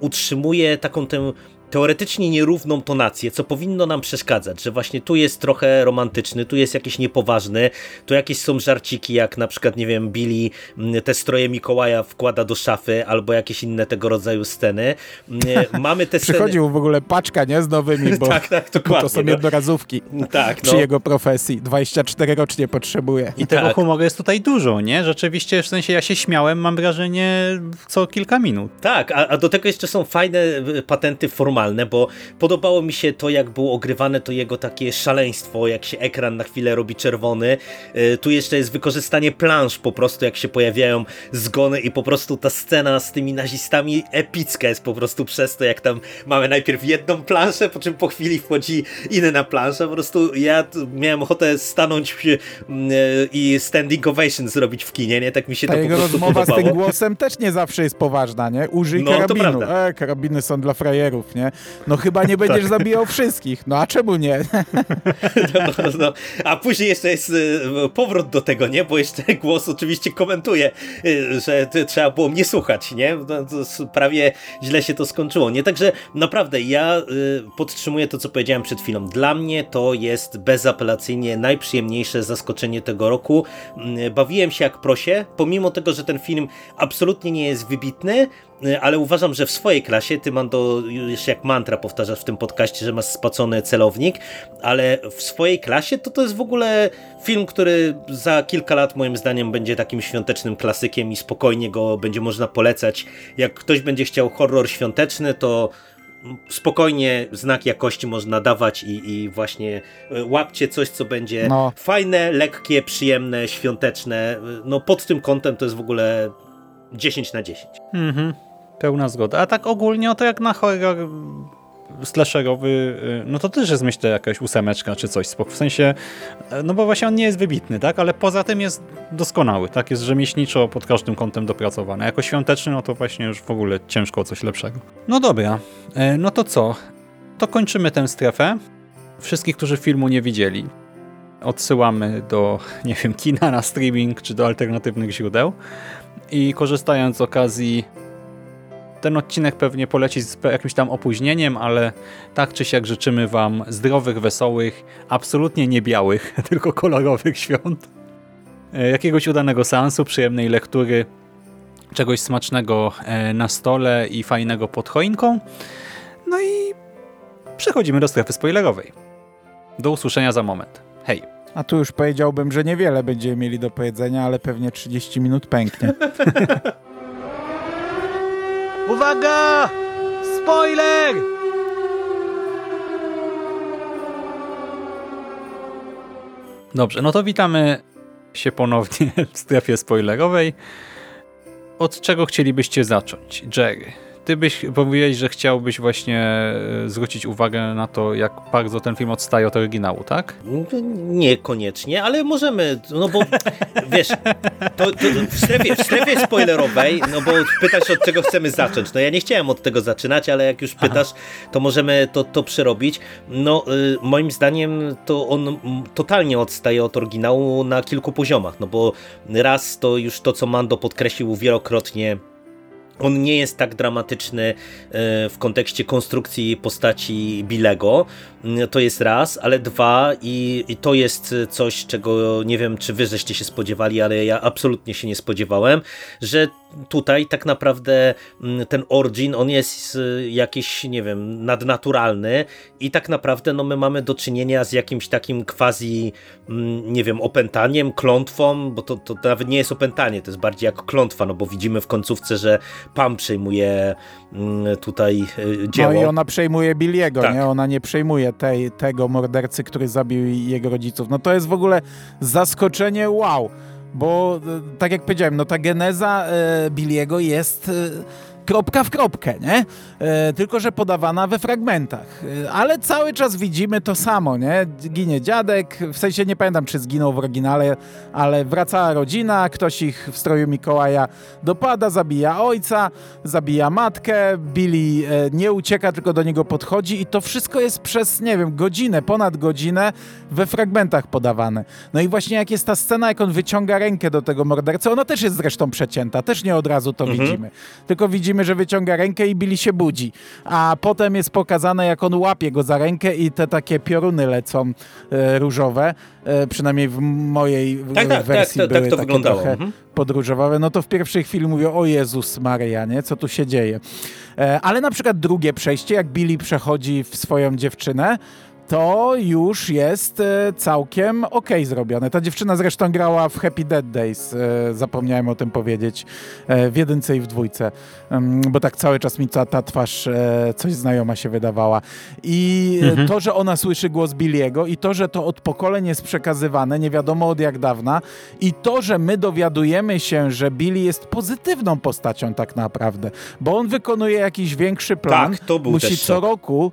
B: utrzymuje taką tę teoretycznie nierówną tonację, co powinno nam przeszkadzać, że właśnie tu jest trochę romantyczny, tu jest jakiś niepoważny, tu jakieś są żarciki, jak na przykład, nie wiem, Billy mm, te stroje Mikołaja wkłada do szafy, albo jakieś inne tego rodzaju sceny. Mm, Mamy te sceny...
C: Przychodził w ogóle paczka, nie? Z nowymi, bo,
B: Tak, tak,
C: bo
B: dokładnie,
C: to są
B: no.
C: jednorazówki.
B: Tak,
C: Przy
B: no.
C: jego profesji. 24 rocznie potrzebuje.
A: I tego
B: Tak.
A: humoru jest tutaj dużo, nie? Rzeczywiście, w sensie ja się śmiałem, mam wrażenie, co kilka minut.
B: Tak, a, a do tego jeszcze są fajne y, patenty formalne, bo podobało mi się to, jak było ogrywane to jego takie szaleństwo, jak się ekran na chwilę robi czerwony. Y, Tu jeszcze jest wykorzystanie plansz po prostu, jak się pojawiają zgony i po prostu ta scena z tymi nazistami epicka jest po prostu przez to, jak tam mamy najpierw jedną planszę, po czym po chwili wchodzi inna plansza. Po prostu ja miałem ochotę stanąć y, i standing ovation zrobić w kinie, nie? Tak mi się
C: Ta
B: to po prostu
C: rozmowa z
B: podobało.
C: tym głosem też nie zawsze jest poważna, nie? Użyj
B: No,
C: karabinu. E, karabiny są dla frajerów, nie? No chyba nie będziesz zabijał wszystkich. No a czemu nie?
B: No, no. A później jeszcze jest y, powrót do tego, nie? Bo jeszcze głos oczywiście komentuje, y, że trzeba było mnie słuchać, nie? No, prawie źle się to skończyło, nie? Także naprawdę ja y, podtrzymuję to, co powiedziałem przed chwilą. Dla mnie to jest bezapelacyjnie najprzyjemniejsze zaskoczenie tego roku. Y, Bawiłem się jak prosie, pomimo tego, że ten film absolutnie nie jest wybitny, ale uważam, że w swojej klasie, ty Mando już jak mantra powtarzasz w tym podcaście, że masz spacony celownik, ale w swojej klasie to to jest w ogóle film, który za kilka lat moim zdaniem będzie takim świątecznym klasykiem i spokojnie go będzie można polecać. Jak ktoś będzie chciał horror świąteczny, to spokojnie znak jakości można dawać i, i właśnie y, łapcie coś, co będzie
C: No.
B: fajne, lekkie, przyjemne, świąteczne. Y, No pod tym kątem to jest w ogóle 10 na 10.
A: Mhm. Pełna zgoda. A tak ogólnie, no to jak na horror slasherowy, y, no to też jest myślę jakaś ósemeczka czy coś. W sensie, y, no bo właśnie on nie jest wybitny, tak? Ale poza tym jest doskonały, tak? Jest rzemieślniczo pod każdym kątem dopracowany. Jako świąteczny, no to właśnie już w ogóle ciężko o coś lepszego. No dobra, y, no to co? To kończymy tę strefę. Wszystkich, którzy filmu nie widzieli, odsyłamy do, nie wiem, kina na streaming czy do alternatywnych źródeł. I korzystając z okazji ten odcinek pewnie poleci z jakimś tam opóźnieniem, ale tak czy siak życzymy Wam zdrowych, wesołych, absolutnie nie białych, tylko kolorowych świąt. E, Jakiegoś udanego seansu, przyjemnej lektury, czegoś smacznego e, na stole i fajnego pod choinką. No i przechodzimy do strefy spoilerowej. Do usłyszenia za moment. Hej!
C: A tu już powiedziałbym, że niewiele będziemy mieli do powiedzenia, ale pewnie 30 minut pęknie.
A: Uwaga! Spoiler! Dobrze, no to witamy się ponownie w strefie spoilerowej. Od czego chcielibyście zacząć? Jerry, ty byś powiedziałeś, że chciałbyś właśnie e, zwrócić uwagę na to, jak bardzo ten film odstaje od oryginału, tak?
B: Niekoniecznie, ale możemy, no bo wiesz, to, to w, strefie, w strefie spoilerowej, no bo pytasz od czego chcemy zacząć. No ja nie chciałem od tego zaczynać, ale jak już pytasz, to możemy to, to przerobić. No y, moim zdaniem to on totalnie odstaje od oryginału na kilku poziomach, no bo raz to już to, co Mando podkreślił wielokrotnie on nie jest tak dramatyczny e, w kontekście konstrukcji postaci Bilego. Mm, to jest raz, ale dwa i, i, to jest coś, czego nie wiem, czy wy żeście się spodziewali, ale ja absolutnie się nie spodziewałem, że tutaj tak naprawdę mm, ten origin, on jest jakiś, nie wiem, nadnaturalny i tak naprawdę no my mamy do czynienia z jakimś takim quasi, mm, nie wiem, opętaniem, klątwą, bo to, to nawet nie jest opętanie, to jest bardziej jak klątwa, no bo widzimy w końcówce, że Pam przejmuje mm, tutaj e, dzieło.
C: No i ona przejmuje Billiego, tak. nie? Ona nie przejmuje tej, tego mordercy, który zabił jego rodziców. No to jest w ogóle zaskoczenie wow. Bo e, tak jak powiedziałem, no ta geneza e, Billiego jest e, kropka w kropkę, nie? E, tylko, że podawana we fragmentach. E, ale cały czas widzimy to samo, nie? Ginie dziadek, w sensie nie pamiętam, czy zginął w oryginale, ale wracała rodzina, ktoś ich w stroju Mikołaja dopada, zabija ojca, zabija matkę, Billy e, nie ucieka, tylko do niego podchodzi i to wszystko jest przez, nie wiem, godzinę, ponad godzinę we fragmentach podawane. No i właśnie jak jest ta scena, jak on wyciąga rękę do tego mordercy, ona też jest zresztą przecięta, też nie od razu to mhm. widzimy. Tylko widzimy widzimy, że wyciąga rękę i Billy się budzi. A potem jest pokazane, jak on łapie go za rękę i te takie pioruny lecą e, różowe. E, przynajmniej w mojej tak, tak, wersji tak, były tak to takie wyglądało. trochę mhm. podróżowe. No to w pierwszej chwili mówię, o Jezus Maria, nie? Co tu się dzieje? E, ale na przykład drugie przejście, jak Billy przechodzi w swoją dziewczynę, to już jest e, całkiem ok zrobione. Ta dziewczyna zresztą grała w Happy Dead Days, e, zapomniałem o tym powiedzieć, e, w jedynce i w dwójce, bo tak cały czas mi ta, ta twarz coś znajoma się wydawała. I mhm. to, że ona słyszy głos Billiego i to, że to od pokoleń jest przekazywane, nie wiadomo od jak dawna i to, że my dowiadujemy się, że Billy jest pozytywną postacią tak naprawdę, bo on wykonuje jakiś większy plan,
B: tak, to był
C: musi co roku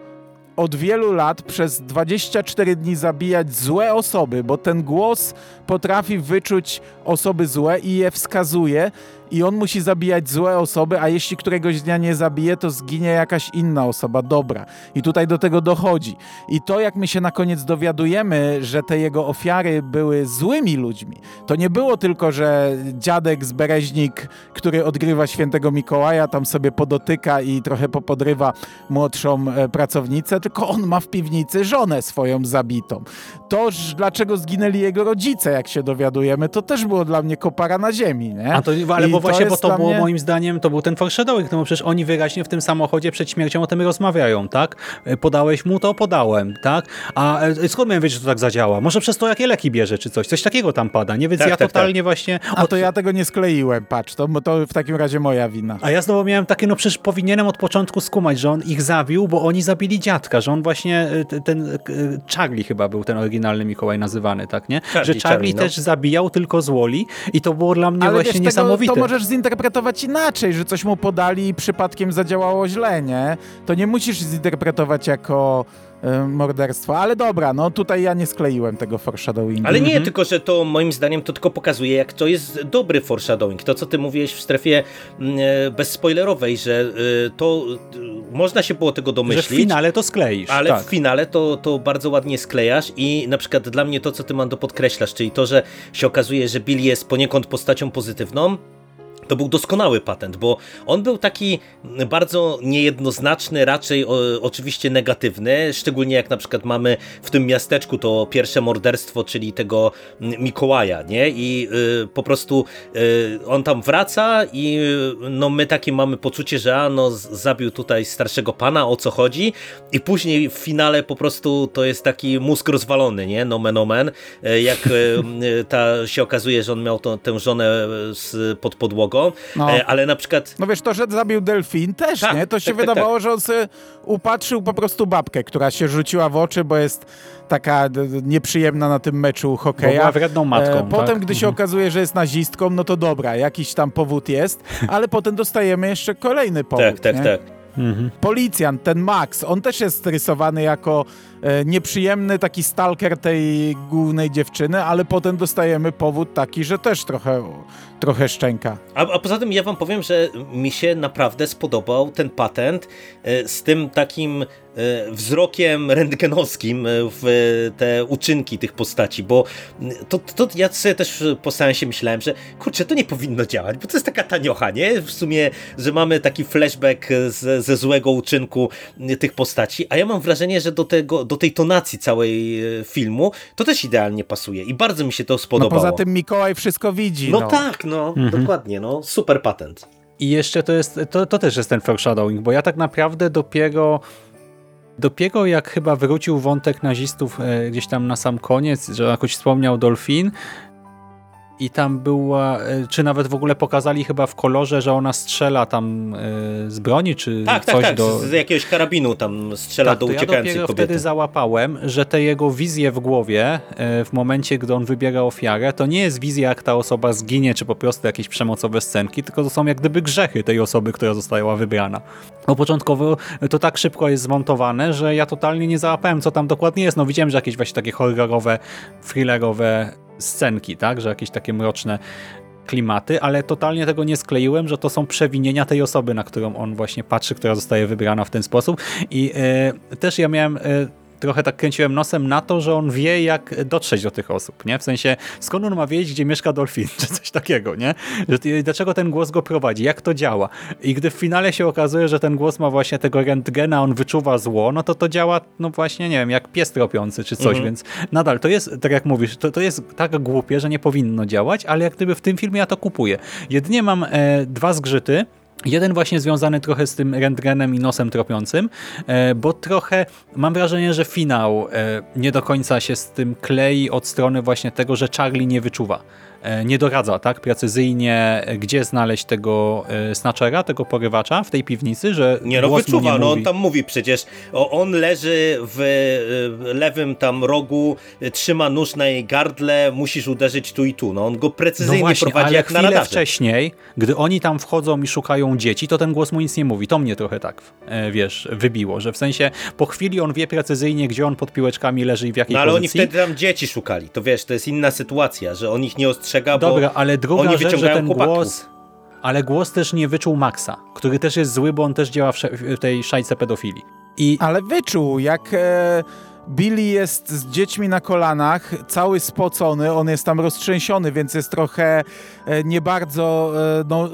C: od wielu lat przez 24 dni zabijać złe osoby, bo ten głos potrafi wyczuć osoby złe i je wskazuje i on musi zabijać złe osoby, a jeśli któregoś dnia nie zabije, to zginie jakaś inna osoba dobra. I tutaj do tego dochodzi. I to, jak my się na koniec dowiadujemy, że te jego ofiary były złymi ludźmi, to nie było tylko, że dziadek z Bereźnik, który odgrywa świętego Mikołaja, tam sobie podotyka i trochę popodrywa młodszą e, pracownicę, tylko on ma w piwnicy żonę swoją zabitą. To, dlaczego zginęli jego rodzice, jak się dowiadujemy, to też było dla mnie kopara na ziemi, nie?
A: A to, ale bo właśnie, bo to było mnie... moim zdaniem, to był ten foreshadowing, no bo przecież oni wyraźnie w tym samochodzie przed śmiercią o tym rozmawiają, tak? E, podałeś mu, to podałem, tak? A e, skąd miałem wiedzieć, że to tak zadziała? Może przez to, jakie leki bierze, czy coś? Coś takiego tam pada, nie? Więc tak, ja tak, totalnie tak. właśnie...
C: A to ja tego nie skleiłem, patrz, to, to w takim razie moja wina.
A: A ja znowu miałem takie, no przecież powinienem od początku skumać, że on ich zabił, bo oni zabili dziadka, że on właśnie, e, ten Charlie chyba był ten oryginalny Mikołaj nazywany, tak, nie? Charlie, że Charlie, Charlie no. też zabijał tylko z Woli i to było dla mnie Ale właśnie wiesz, niesamowite.
C: Tego, to możesz zinterpretować inaczej, że coś mu podali i przypadkiem zadziałało źle, nie? To nie musisz zinterpretować jako y, morderstwo, ale dobra, no tutaj ja nie skleiłem tego foreshadowingu.
B: Ale nie, mhm. tylko że to moim zdaniem to tylko pokazuje, jak to jest dobry foreshadowing. To, co ty mówiłeś w strefie y, bezspoilerowej, że y, to można się było tego domyślić. Że
A: w finale to skleisz.
B: Ale
A: tak.
B: w finale to, to bardzo ładnie sklejasz i na przykład dla mnie to, co ty Mando podkreślasz, czyli to, że się okazuje, że Bill jest poniekąd postacią pozytywną, to był doskonały patent, bo on był taki bardzo niejednoznaczny, raczej o, oczywiście negatywny, szczególnie jak na przykład mamy w tym miasteczku to pierwsze morderstwo, czyli tego Mikołaja, nie? I y, po prostu y, on tam wraca i y, no my takie mamy poczucie, że a, no zabił tutaj starszego pana, o co chodzi i później w finale po prostu to jest taki mózg rozwalony, nie? Nomen omen, y, jak y, ta się okazuje, że on miał to, tę żonę z, pod podłogą,
C: No.
B: E, ale na przykład
C: No wiesz, to, że zabił delfin też,
B: Tak,
C: nie? To się
B: tak, tak,
C: wydawało, że on sobie upatrzył po prostu babkę, która się rzuciła w oczy, bo jest taka d- nieprzyjemna na tym meczu
A: Bo
C: hokeja.
A: była wredną matką,
C: E, potem,
A: tak?
C: gdy się
A: Mhm.
C: okazuje, że jest nazistką, no to dobra, jakiś tam powód jest, ale potem dostajemy jeszcze kolejny powód.
B: tak, tak,
C: nie?
B: tak.
A: Mhm.
C: Policjant, ten Max, on też jest rysowany jako e, nieprzyjemny taki stalker tej głównej dziewczyny, ale potem dostajemy powód taki, że też trochę, trochę szczęka.
B: A, a poza tym ja wam powiem, że mi się naprawdę spodobał ten patent e, z tym takim e, wzrokiem rentgenowskim e, w te uczynki tych postaci, bo to, to ja sobie też po seansie myślałem, że kurczę, to nie powinno działać, bo to jest taka taniocha, nie? W sumie, że mamy taki flashback z, ze złego uczynku tych postaci, a ja mam wrażenie, że do, tego, do tej tonacji całej e, filmu to też idealnie pasuje i bardzo mi się to
C: No
B: spodobało.
C: poza tym Mikołaj wszystko widzi.
B: No,
C: No,
B: tak, no, dokładnie, no, super patent.
A: I jeszcze to jest, to, to też jest ten foreshadowing, bo ja tak naprawdę dopiero dopiero jak chyba wrócił wątek nazistów e, gdzieś tam na sam koniec, że jakoś wspomniał Dolphin i tam była, e, czy nawet w ogóle pokazali chyba w kolorze, że ona strzela tam e, z broni, czy
B: Tak, tak,
A: coś
B: tak,
A: do...
B: z, z jakiegoś karabinu tam strzela
A: Tak,
B: do
A: ja
B: uciekającej
A: dopiero
B: kobiety.
A: wtedy załapałem, że te jego wizje w głowie e, w momencie, gdy on wybiera ofiarę, to nie jest wizja, jak ta osoba zginie, czy po prostu jakieś przemocowe scenki, tylko to są jak gdyby grzechy tej osoby, która została wybrana. Bo początkowo to tak szybko jest zmontowane, że ja totalnie nie załapałem, co tam dokładnie jest. No widziałem, że jakieś właśnie takie horrorowe, thrillerowe scenki, tak, że jakieś takie mroczne klimaty, ale totalnie tego nie skleiłem, że to są przewinienia tej osoby, na którą on właśnie patrzy, która zostaje wybrana w ten sposób. I e, też ja miałem e, trochę tak kręciłem nosem na to, że on wie, jak dotrzeć do tych osób, nie? W sensie, skąd on ma wiedzieć, gdzie mieszka Dolphin, czy coś takiego, nie? Że, dlaczego ten głos go prowadzi, jak to działa? I gdy w finale się okazuje, że ten głos ma właśnie tego rentgena, on wyczuwa zło, no to to działa, no właśnie, nie wiem, jak pies tropiący, czy coś, więc nadal to jest, tak jak mówisz, to, to jest tak głupie, że nie powinno działać, ale jak gdyby w tym filmie ja to kupuję. Jedynie mam e, dwa zgrzyty, Jeden właśnie związany trochę z tym rentgenem i nosem tropiącym, e, bo trochę mam wrażenie, że finał e, nie do końca się z tym klei od strony właśnie tego, że Charlie nie wyczuwa. E, Nie doradza tak precyzyjnie, e, gdzie znaleźć tego e, snatchera, tego porywacza w tej piwnicy, że
B: Nie no, wyczuwa,
A: nie
B: no on tam mówi przecież, o, on leży w y, lewym tam rogu, trzyma nóż na jej gardle, musisz uderzyć tu i tu, no on go precyzyjnie
A: no właśnie,
B: prowadzi
A: ale
B: jak na
A: chwilę
B: radarze.
A: wcześniej, gdy oni tam wchodzą i szukają dzieci, to ten głos mu nic nie mówi. To mnie trochę tak, e, wiesz, wybiło, że w sensie po chwili on wie precyzyjnie, gdzie on pod piłeczkami leży i w jakiej
B: No ale oni
A: pozycji.
B: wtedy tam dzieci szukali, to wiesz, to jest inna sytuacja, że on ich nie ostrzega, bo
A: Dobra, ale druga
B: oni
A: rzecz, że ten
B: chłopaków.
A: głos... Ale głos też nie wyczuł Maxa, który też jest zły, bo on też działa w, tej szajce pedofilii. I
C: Ale wyczuł, jak e, Billy jest z dziećmi na kolanach, cały spocony, on jest tam roztrzęsiony, więc jest trochę nie bardzo, e, no,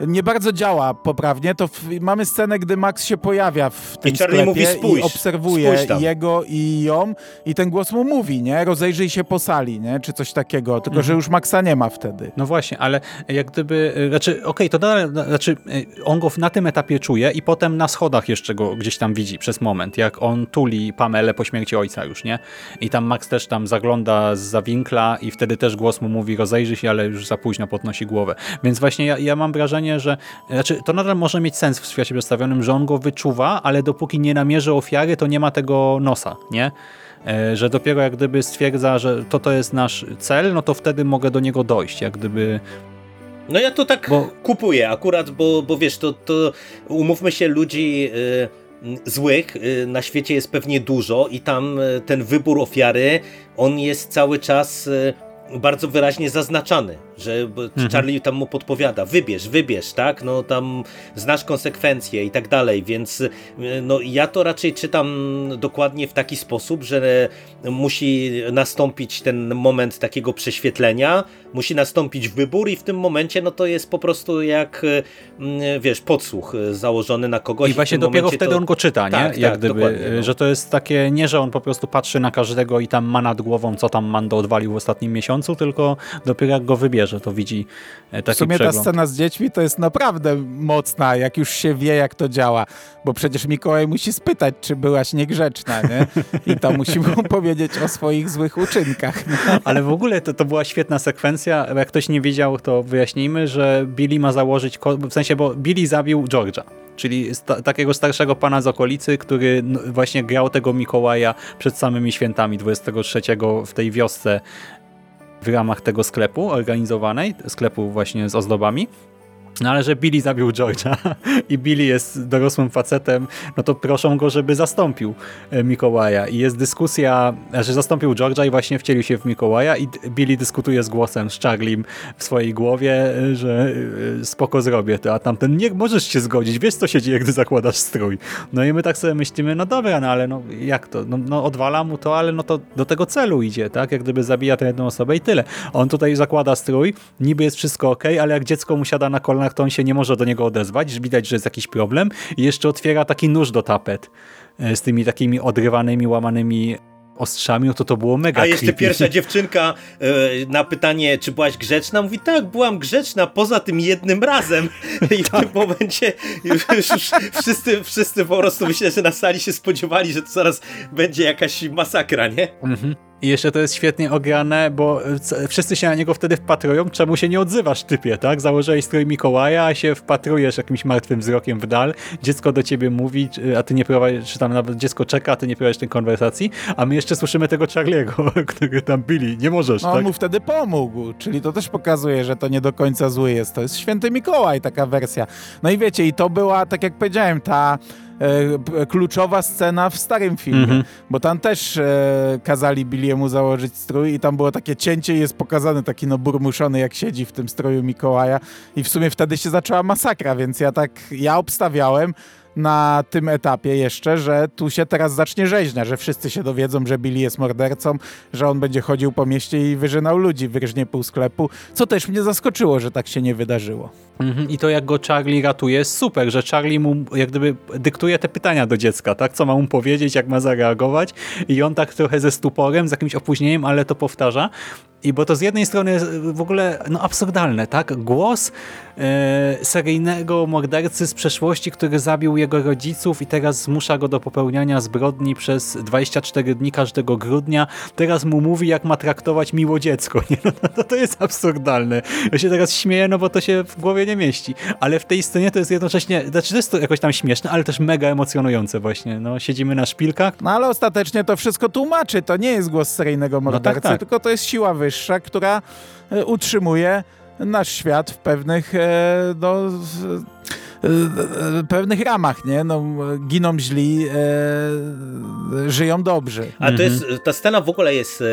C: nie bardzo działa poprawnie. To w, mamy scenę, gdy Max się pojawia w tym
B: Charlie
C: sklepie
B: mówi, "Spójrz,
C: i obserwuje
B: spójrz tam".
C: jego i ją i ten głos mu mówi, nie? Rozejrzyj się po sali, nie? Czy coś takiego, tylko
B: Mhm.
C: że już Maxa nie ma wtedy.
A: No właśnie, ale jak gdyby, y, znaczy, okej, to dalej, znaczy, on go na tym etapie czuje i potem na schodach jeszcze go gdzieś tam widzi przez moment, jak on tuli Pamelę po śmierci ojca już, nie? I tam Max też tam zagląda z winkla i wtedy też głos mu mówi, rozejrzyj się, ale już za późno podnosi głowę. Więc właśnie ja, ja mam wrażenie, że, znaczy, to nadal może mieć sens w świecie przedstawionym, że on go wyczuwa, ale dopóki nie namierzy ofiary, to nie ma tego nosa, nie? E, że dopiero jak gdyby stwierdza, że to to jest nasz cel, no to wtedy mogę do niego dojść, jak gdyby
B: No ja to tak
A: Bo-
B: kupuję akurat, bo, bo wiesz, to, to umówmy się, ludzi y, złych y, na świecie jest pewnie dużo i tam y, ten wybór ofiary, on jest cały czas bardzo wyraźnie zaznaczany. Że Charlie tam mu podpowiada, wybierz, wybierz, tak, no tam znasz konsekwencje i tak dalej, więc no ja to raczej czytam dokładnie w taki sposób, że musi nastąpić ten moment takiego prześwietlenia, musi nastąpić wybór i w tym momencie no to jest po prostu jak wiesz, podsłuch założony na kogoś.
A: I właśnie dopiero wtedy to... on go czyta, nie?
B: Tak,
A: jak
B: tak,
A: gdyby, no. że to jest takie, nie, że on po prostu patrzy na każdego i tam ma nad głową, co tam Mando odwalił w ostatnim miesiącu, tylko dopiero jak go wybierze, to widzi e, taki
C: W sumie
A: przegląd.
C: ta scena z dziećmi to jest naprawdę mocna, jak już się wie, jak to działa, bo przecież Mikołaj musi spytać, czy byłaś niegrzeczna, nie? I to musi mu powiedzieć o swoich złych uczynkach.
A: Ale w ogóle to, to była świetna sekwencja, jak ktoś nie wiedział, to wyjaśnijmy, że Billy ma założyć, w sensie, bo Billy zabił George'a czyli sta takiego starszego pana z okolicy, który właśnie grał tego Mikołaja przed samymi świętami 23 w tej wiosce w ramach tego sklepu organizowanej, sklepu właśnie z ozdobami. No ale że Billy zabił George'a i Billy jest dorosłym facetem, no to proszą go, żeby zastąpił e, Mikołaja. I jest dyskusja, że zastąpił George'a i właśnie wcielił się w Mikołaja i Billy dyskutuje z głosem, z Charliem w swojej głowie, e, że e, spoko zrobię to, a tamten nie możesz się zgodzić, wiesz co się dzieje, gdy zakładasz strój. No i my tak sobie myślimy, no dobra, no ale no jak to? No, no odwala mu to, ale no to do tego celu idzie, tak? Jak gdyby zabija tę jedną osobę i tyle. On tutaj zakłada strój, niby jest wszystko ok, ale jak dziecko mu siada na kolanach to on się nie może do niego odezwać, widać, że jest jakiś problem i jeszcze otwiera taki nóż do tapet e, z tymi takimi odrywanymi, łamanymi ostrzami, no to to było mega
B: A jeszcze
A: creepy.
B: pierwsza dziewczynka e, na pytanie, czy byłaś grzeczna, mówi tak, byłam grzeczna poza tym jednym razem i w tym momencie już, już wszyscy, wszyscy po prostu myślę, że na sali się spodziewali, że to zaraz będzie jakaś masakra, nie?
A: Mhm. I jeszcze to jest świetnie ograne, bo wszyscy się na niego wtedy wpatrują, czemu się nie odzywasz typie, tak? Założyłeś strój Mikołaja, a się wpatrujesz jakimś martwym wzrokiem w dal, dziecko do ciebie mówi, a ty nie prowadzisz, czy tam nawet dziecko czeka, a ty nie prowadzisz tej konwersacji, a my jeszcze słyszymy tego Charlie'ego, który tam bili, nie możesz,
C: no,
A: tak?
C: on mu wtedy pomógł, czyli to też pokazuje, że to nie do końca zły jest, to jest święty Mikołaj, taka wersja. No i wiecie, i to była, tak jak powiedziałem, ta E, kluczowa scena w starym filmie, mm -hmm. bo tam też e, kazali Billiemu założyć strój i tam było takie cięcie i jest pokazany taki no burmuszony jak siedzi w tym stroju Mikołaja i w sumie wtedy się zaczęła masakra, więc ja tak, ja obstawiałem, na tym etapie jeszcze, że tu się teraz zacznie rzeźnia, że wszyscy się dowiedzą, że Billy jest mordercą, że on będzie chodził po mieście i wyżynał ludzi, wyrżnie pół sklepu, co też mnie zaskoczyło, że tak się nie wydarzyło.
A: Mhm. I to jak go Charlie ratuje super, że Charlie mu jak gdyby dyktuje te pytania do dziecka, tak? Co ma mu powiedzieć, jak ma zareagować i on tak trochę ze stuporem, z jakimś opóźnieniem, ale to powtarza. I bo to z jednej strony jest w ogóle no, absurdalne, tak? Głos e, seryjnego mordercy z przeszłości, który zabił jego rodziców i teraz zmusza go do popełniania zbrodni przez 24 dni każdego grudnia. Teraz mu mówi, jak ma traktować miło dziecko. Nie? No, no, to jest absurdalne. Ja się teraz śmieję, no bo to się w głowie nie mieści. Ale w tej scenie to jest jednocześnie, znaczy to jest to jakoś tam śmieszne, ale też mega emocjonujące właśnie. No, siedzimy na szpilkach.
C: No ale ostatecznie to wszystko tłumaczy. To nie jest głos seryjnego mordercy, no tak, tak. tylko to jest siła wyższa, która e, utrzymuje nasz świat w pewnych e, no, E, pewnych ramach, nie? No, giną źli, e, żyją dobrze.
B: A to jest, ta scena w ogóle jest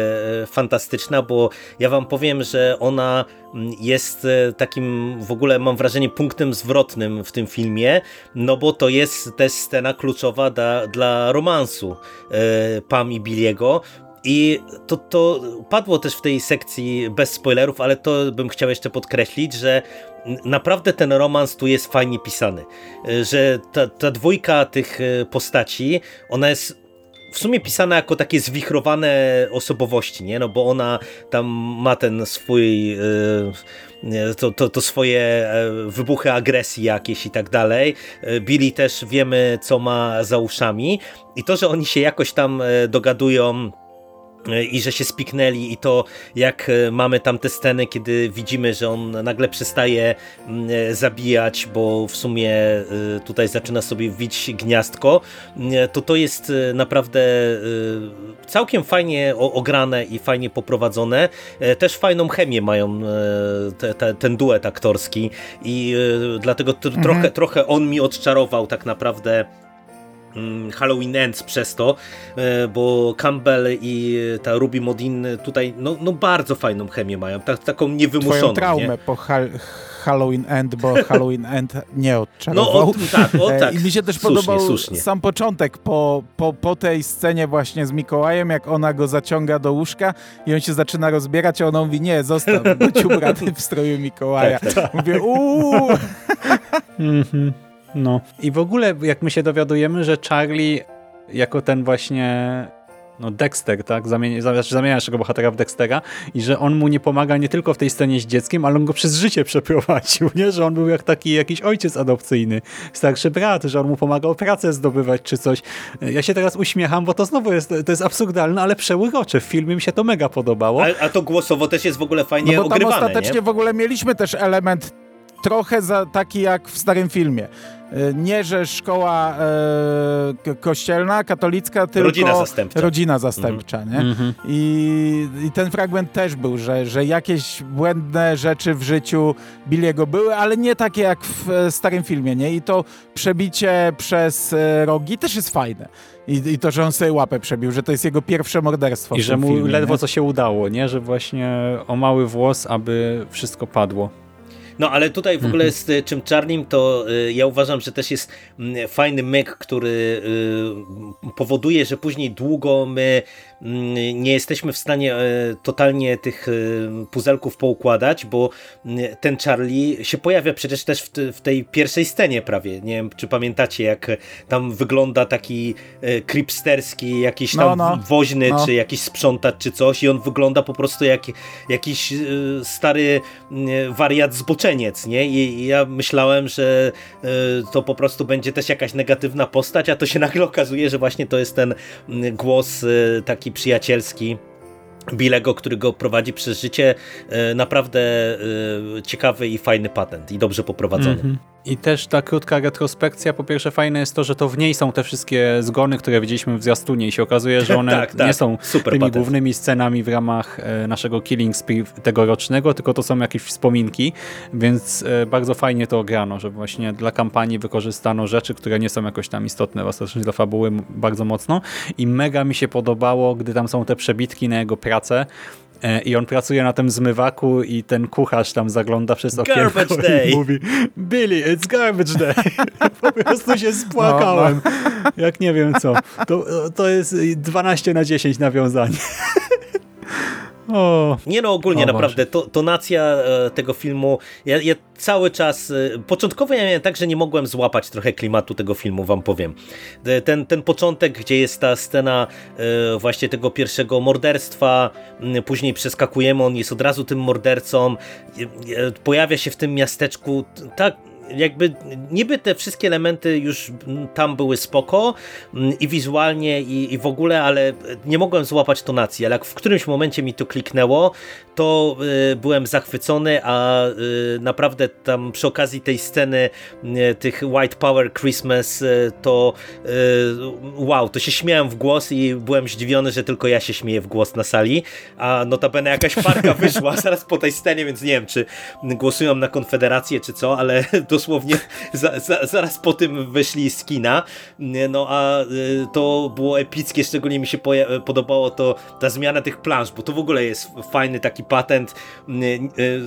B: fantastyczna, bo ja wam powiem, że ona mm, jest takim w ogóle mam wrażenie punktem zwrotnym w tym filmie, no bo to jest też scena kluczowa da, dla romansu e, Pam i Billiego, i to, to padło też w tej sekcji bez spoilerów, ale to bym chciał jeszcze podkreślić, że naprawdę ten romans tu jest fajnie pisany. Że ta, ta dwójka tych e, postaci, ona jest w sumie pisana jako takie zwichrowane osobowości, nie? No bo ona tam ma ten swój e, to, to, to swoje e, wybuchy agresji jakieś i tak dalej. Billy też wiemy, co ma za uszami i to, że oni się jakoś tam dogadują i że się spiknęli i to jak e, mamy tam te sceny, kiedy widzimy, że on nagle przestaje mm, e, zabijać, bo w sumie e, tutaj zaczyna sobie wić gniazdko, to to jest naprawdę całkiem fajnie ograne i fajnie poprowadzone. Też fajną chemię mają te, te, ten duet aktorski i dlatego mhm. trochę, trochę on mi odczarował tak naprawdę mm, Halloween Ends przez to, e, bo Campbell i ta Ruby Modin tutaj no, no bardzo fajną chemię mają, tak, taką niewymuszoną.
C: Twoją traumę
B: nie?
C: po hal Halloween End, bo Halloween End nie odczarował.
B: No o, tak, o,
C: E,
B: tak.
C: I mi się też
B: Słusznie,
C: podobał
B: słusznie.
C: sam początek po, po, po tej scenie właśnie z Mikołajem, jak ona go zaciąga do łóżka i on się zaczyna rozbierać, a ona mówi, nie, zostaw, być ubrany w stroju Mikołaja.
B: Tak,
C: Mówię, uuu,
A: Mhm. No. I w ogóle, jak my się dowiadujemy, że Charlie jako ten właśnie no Dexter, tak? Zamienia, zamienia naszego bohatera w Dextera i że on mu nie pomaga nie tylko w tej scenie z dzieckiem, ale on go przez życie przeprowadził, nie? Że on był jak taki jakiś ojciec adopcyjny, starszy brat, że on mu pomagał pracę zdobywać czy coś. Ja się teraz uśmiecham, bo to znowu jest, to jest absurdalne, ale przełyrocze. W filmie mi się to mega podobało.
B: A, a to głosowo też jest w ogóle fajnie
C: no bo tam
B: ogrywane,
C: ostatecznie
B: nie?
C: w ogóle mieliśmy też element trochę za, taki jak w starym filmie. E, Nie, że szkoła e, kościelna, katolicka, tylko
B: Rodzina zastępcza.
C: rodzina zastępcza, nie?
A: Mhm.
C: I, I ten fragment też był, że, że jakieś błędne rzeczy w życiu Billiego były, ale nie takie jak w e, starym filmie, nie? I to przebicie przez e, rogi też jest fajne. I, I to, że on sobie łapę przebił, że to jest jego pierwsze morderstwo
A: I że mu
C: filmie,
A: ledwo
C: nie?
A: co się udało, nie? Że właśnie o mały włos, aby wszystko padło.
B: No ale tutaj w ogóle z y, czym czarnym to y, ja uważam, że też jest mm, fajny myk, który y, powoduje, że później długo my nie jesteśmy w stanie e, totalnie tych y, puzelków poukładać, bo mm, ten Charlie się pojawia przecież też w, te- w tej pierwszej scenie prawie. Nie wiem, czy pamiętacie, jak tam wygląda taki e, creepsterski, jakiś
C: No,
B: tam
C: no.
B: woźny,
C: No.
B: czy jakiś sprzątacz, czy coś i on wygląda po prostu jak jakiś stary y, wariat zboczeniec, nie? I, ja myślałem, że to po prostu będzie też jakaś negatywna postać, a to się nagle okazuje, że właśnie to jest ten głos y, taki przyjacielski. Bilego, który go prowadzi przez życie, y, naprawdę y, ciekawy i fajny patent i dobrze poprowadzony.
A: Mhm. I też ta krótka retrospekcja, po pierwsze fajne jest to, że to w niej są te wszystkie zgony, które widzieliśmy w zwiastunie. I się okazuje, że one
B: Tak, tak.
A: nie są
B: Super
A: tymi
B: patent.
A: głównymi scenami w ramach e, naszego Killing Spree tegorocznego, tylko to są jakieś wspominki, więc e, bardzo fajnie to ograno, że właśnie dla kampanii wykorzystano rzeczy, które nie są jakoś tam istotne, ostatecznie dla fabuły bardzo mocno. I mega mi się podobało, gdy tam są te przebitki na jego pracę, i on pracuje na tym zmywaku i ten kucharz tam zagląda przez okienko
B: Garbage
A: i
B: day.
A: mówi Billy, it's garbage day. po prostu się spłakałem. Jak nie wiem co. To, to jest 12 na 10 nawiązanie. o,
B: Nie no, ogólnie naprawdę, to, tonacja e, tego filmu, ja, ja cały czas, e, początkowo ja miałem tak, że nie mogłem złapać trochę klimatu tego filmu, wam powiem. E, Ten, ten początek, gdzie jest ta scena właśnie tego pierwszego morderstwa, później przeskakujemy, on jest od razu tym mordercą, pojawia się w tym miasteczku, tak jakby niby te wszystkie elementy już tam były spoko mm, i wizualnie i, i w ogóle, ale nie mogłem złapać tonacji, ale jak w którymś momencie mi to kliknęło, to y, byłem zachwycony, a y, naprawdę tam przy okazji tej sceny y, tych White Power Christmas to wow, to się śmiałem w głos i byłem zdziwiony, że tylko ja się śmieję w głos na sali, a notabene jakaś parka wyszła zaraz po tej scenie, więc nie wiem, czy głosują na Konfederację, czy co, ale dosłownie za, za, zaraz po tym wyszli z kina, no a y, to było epickie, szczególnie mi się podobało to ta zmiana tych plansz, bo to w ogóle jest fajny taki patent, y,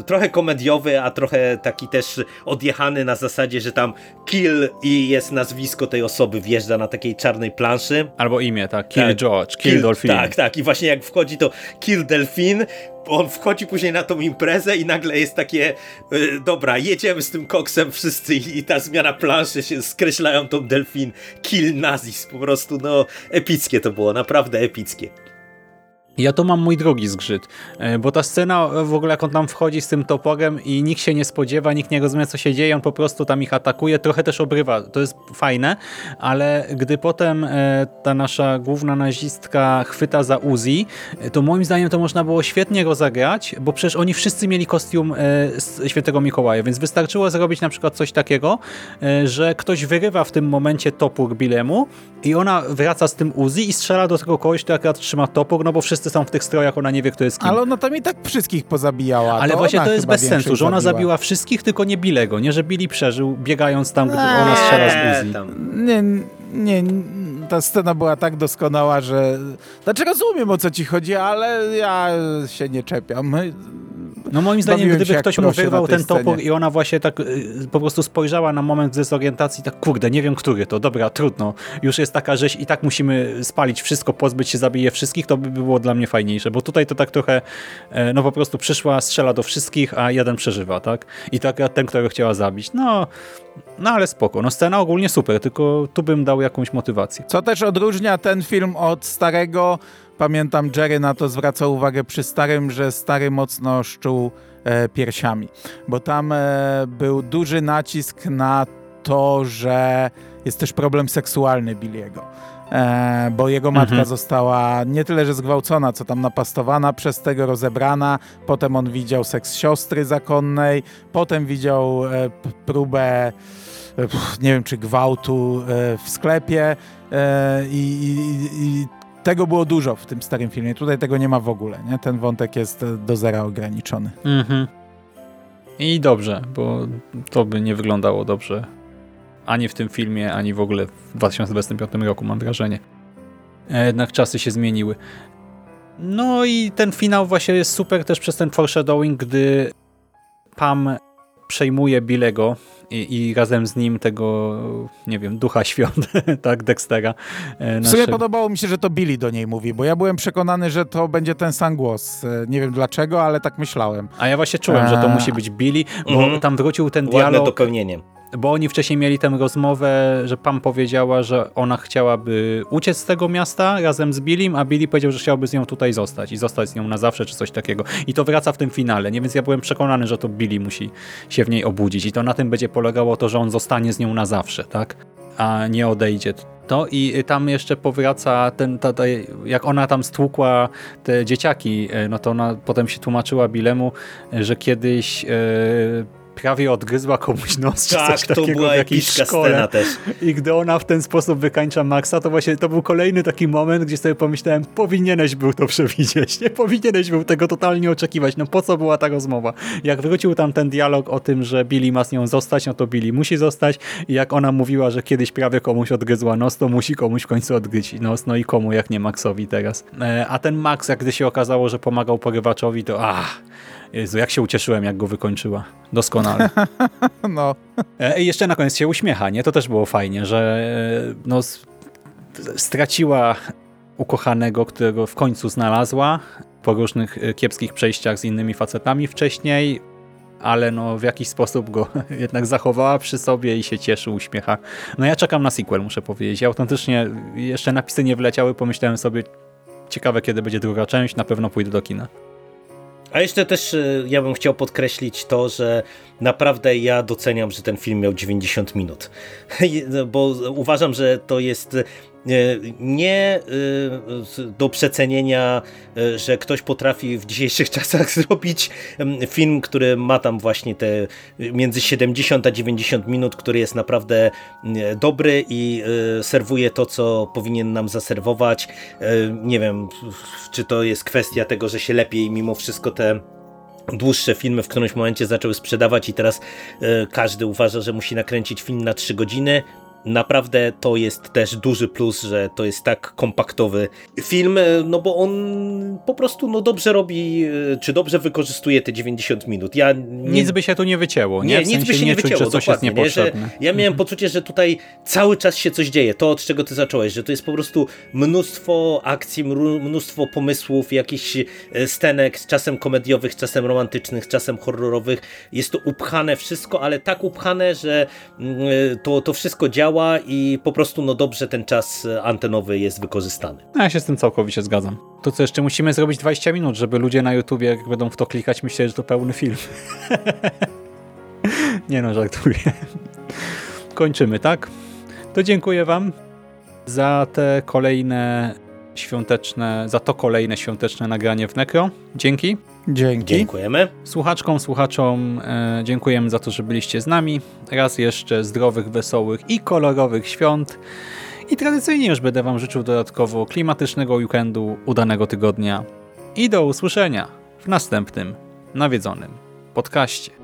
B: y, trochę komediowy, a trochę taki też odjechany na zasadzie, że tam kill i jest nazwisko tej osoby, wjeżdża na takiej czarnej planszy.
A: albo imię, tak. Kill
B: Tak.
A: George, Kill, Dolphin.
B: Tak, tak. I właśnie jak wchodzi to Kill Delfin, on wchodzi później na tą imprezę i nagle jest takie y, dobra, jedziemy z tym koksem wszyscy i, i ta zmiana planszy się skreślają tą Delfin Kill Nazis. Po prostu no epickie to było, naprawdę epickie.
A: Ja to mam mój drugi zgrzyt, e, bo ta scena e, w ogóle jak on tam wchodzi z tym toporem i nikt się nie spodziewa, nikt nie rozumie co się dzieje, on po prostu tam ich atakuje, trochę też obrywa, to jest fajne, ale gdy potem e, ta nasza główna nazistka chwyta za Uzi, to moim zdaniem to można było świetnie rozegrać, bo przecież oni wszyscy mieli kostium Świętego Mikołaja, więc wystarczyło zrobić na przykład coś takiego, że ktoś wyrywa w tym momencie topór Bilemu i ona wraca z tym Uzi i strzela do tego kogoś, kto akurat trzyma topór, no bo wszyscy wszyscy są w tych strojach, ona nie wie, kto jest kim.
C: Ale ona tam i tak wszystkich pozabijała.
A: Ale
C: to
A: właśnie to jest bez sensu, że ona
C: zabiła.
A: zabiła wszystkich, tylko nie Bilego. Nie, że Billy przeżył, biegając tam, gdy
C: Eee,
A: ona strzela z Uzi.
B: tam.
C: Nie, nie, ta scena była tak doskonała, że... Znaczy rozumiem, o co ci chodzi, ale ja się nie czepiam.
A: No moim zdaniem, gdyby ktoś mu wyrwał ten topór i ona właśnie tak y, po prostu spojrzała na moment dezorientacji, tak kurde, nie wiem, który to, dobra, trudno. Już jest taka rzeź i tak musimy spalić wszystko, pozbyć się, zabije wszystkich, to by było dla mnie fajniejsze, bo tutaj to tak trochę, e, no po prostu przyszła, strzela do wszystkich, a jeden przeżywa, tak? I tak ten, którego chciała zabić. No, no ale spoko. No scena ogólnie super, tylko tu bym dał jakąś motywację.
C: Co też odróżnia ten film od starego, pamiętam Jerry na to zwracał uwagę przy starym, że stary mocno szczuł e, piersiami, bo tam e, był duży nacisk na to, że jest też problem seksualny Billiego. E, bo jego matka
A: Mhm.
C: została nie tyle, że zgwałcona, co tam napastowana przez tego, rozebrana. Potem on widział seks siostry zakonnej, potem widział e, próbę e, nie wiem, czy gwałtu e, w sklepie e, i, i, i tego było dużo w tym starym filmie. Tutaj tego nie ma w ogóle. Nie? Ten wątek jest do zera ograniczony.
A: Mhm. I dobrze, bo to by nie wyglądało dobrze ani w tym filmie, ani w ogóle w 2025 roku, mam wrażenie. E, Jednak czasy się zmieniły. No i ten finał właśnie jest super też przez ten foreshadowing, gdy Pam przejmuje Billego i, i razem z nim tego, nie wiem, ducha świąt, tak, Dextera. e,
C: W sumie podobało mi się, że to Billy do niej mówi, bo ja byłem przekonany, że to będzie ten sam głos. E, Nie wiem dlaczego, ale tak myślałem.
A: A ja właśnie czułem, że to
C: Eee.
A: musi być Billy, bo
B: Mhm.
A: tam wrócił ten
B: Ładne
A: dialog.
B: dopełnienie.
A: Bo oni wcześniej mieli tę rozmowę, że Pam powiedziała, że ona chciałaby uciec z tego miasta razem z Billym, a Billy powiedział, że chciałby z nią tutaj zostać i zostać z nią na zawsze, czy coś takiego. I to wraca w tym finale, nie? Więc ja byłem przekonany, że to Billy musi się w niej obudzić i to na tym będzie polegało to, że on zostanie z nią na zawsze, tak? A nie odejdzie. To i tam jeszcze powraca ten, ta, ta, jak ona tam stłukła te dzieciaki, e, no to ona potem się tłumaczyła Billemu, e, że kiedyś e, prawie odgryzła komuś nos, czy
B: Tak, to była
A: w jakiejś szkole.
B: scena też.
A: I gdy ona w ten sposób wykańcza Maxa, to właśnie to był kolejny taki moment, gdzie sobie pomyślałem, powinieneś był to przewidzieć, nie powinieneś był tego totalnie oczekiwać, no po co była ta rozmowa? Jak wrócił tam ten dialog o tym, że Billy ma z nią zostać, no to Billy musi zostać i jak ona mówiła, że kiedyś prawie komuś odgryzła nos, to musi komuś w końcu odgryźć nos, no i komu, jak nie Maxowi teraz. E, A ten Max, jak gdy się okazało, że pomagał porywaczowi, to ach, Jezu, jak się ucieszyłem, jak go wykończyła. Doskonale.
C: No,
A: E, I jeszcze na koniec się uśmiecha, nie? To też było fajnie, że e, no, straciła ukochanego, którego w końcu znalazła po różnych e, kiepskich przejściach z innymi facetami wcześniej, ale no w jakiś sposób go jednak zachowała przy sobie i się cieszy, uśmiecha. No ja czekam na sequel, muszę powiedzieć. Ja autentycznie jeszcze napisy nie wleciały, pomyślałem sobie ciekawe kiedy będzie druga część, na pewno pójdę do kina.
B: A jeszcze też e, ja bym chciał podkreślić to, że naprawdę ja doceniam, że ten film miał 90 minut. Bo uważam, że to jest nie e, do przecenienia, e, że ktoś potrafi w dzisiejszych czasach zrobić em, film, który ma tam właśnie te między 70 a 90 minut, który jest naprawdę mm, dobry i serwuje to, co powinien nam zaserwować. Nie wiem, czy to jest kwestia tego, że się lepiej mimo wszystko te dłuższe filmy w którymś momencie zaczęły sprzedawać i teraz e, każdy uważa, że musi nakręcić film na 3 godziny. Naprawdę to jest też duży plus, że to jest tak kompaktowy film, e, no bo on po prostu no dobrze robi, e, czy dobrze wykorzystuje te 90 minut. Ja nie,
A: Nic by się tu nie wycięło, nie?
B: nie,
A: W
B: nic by
A: sensie
B: się nie
A: czuć,
B: wycięło,
A: że coś jest
B: dokładnie, nie? Że
A: niepotrzebne.
B: ja miałem poczucie, że tutaj cały czas się coś dzieje, to od czego ty zacząłeś, że to jest po prostu mnóstwo akcji, mnóstwo pomysłów, jakichś e, stenek, czasem komediowych, czasem romantycznych, czasem horrorowych. Jest to upchane wszystko, ale tak upchane, że mm, to, to wszystko działa i po prostu no dobrze ten czas e, antenowy jest wykorzystany.
A: No, Ja się z tym całkowicie zgadzam. To co jeszcze musimy zrobić 20 minut, żeby ludzie na YouTubie, jak będą w to klikać, myśleli, że to pełny film. Nie no, żartuję. Kończymy, tak? To dziękuję wam za te kolejne świąteczne, za to kolejne świąteczne nagranie w Necro. Dzięki.
C: dzięki.
B: Dziękujemy.
A: Słuchaczkom, słuchaczom e, dziękujemy za to, że byliście z nami. Raz jeszcze zdrowych, wesołych i kolorowych świąt. I tradycyjnie już będę Wam życzył dodatkowo klimatycznego weekendu, udanego tygodnia i do usłyszenia w następnym nawiedzonym podcaście.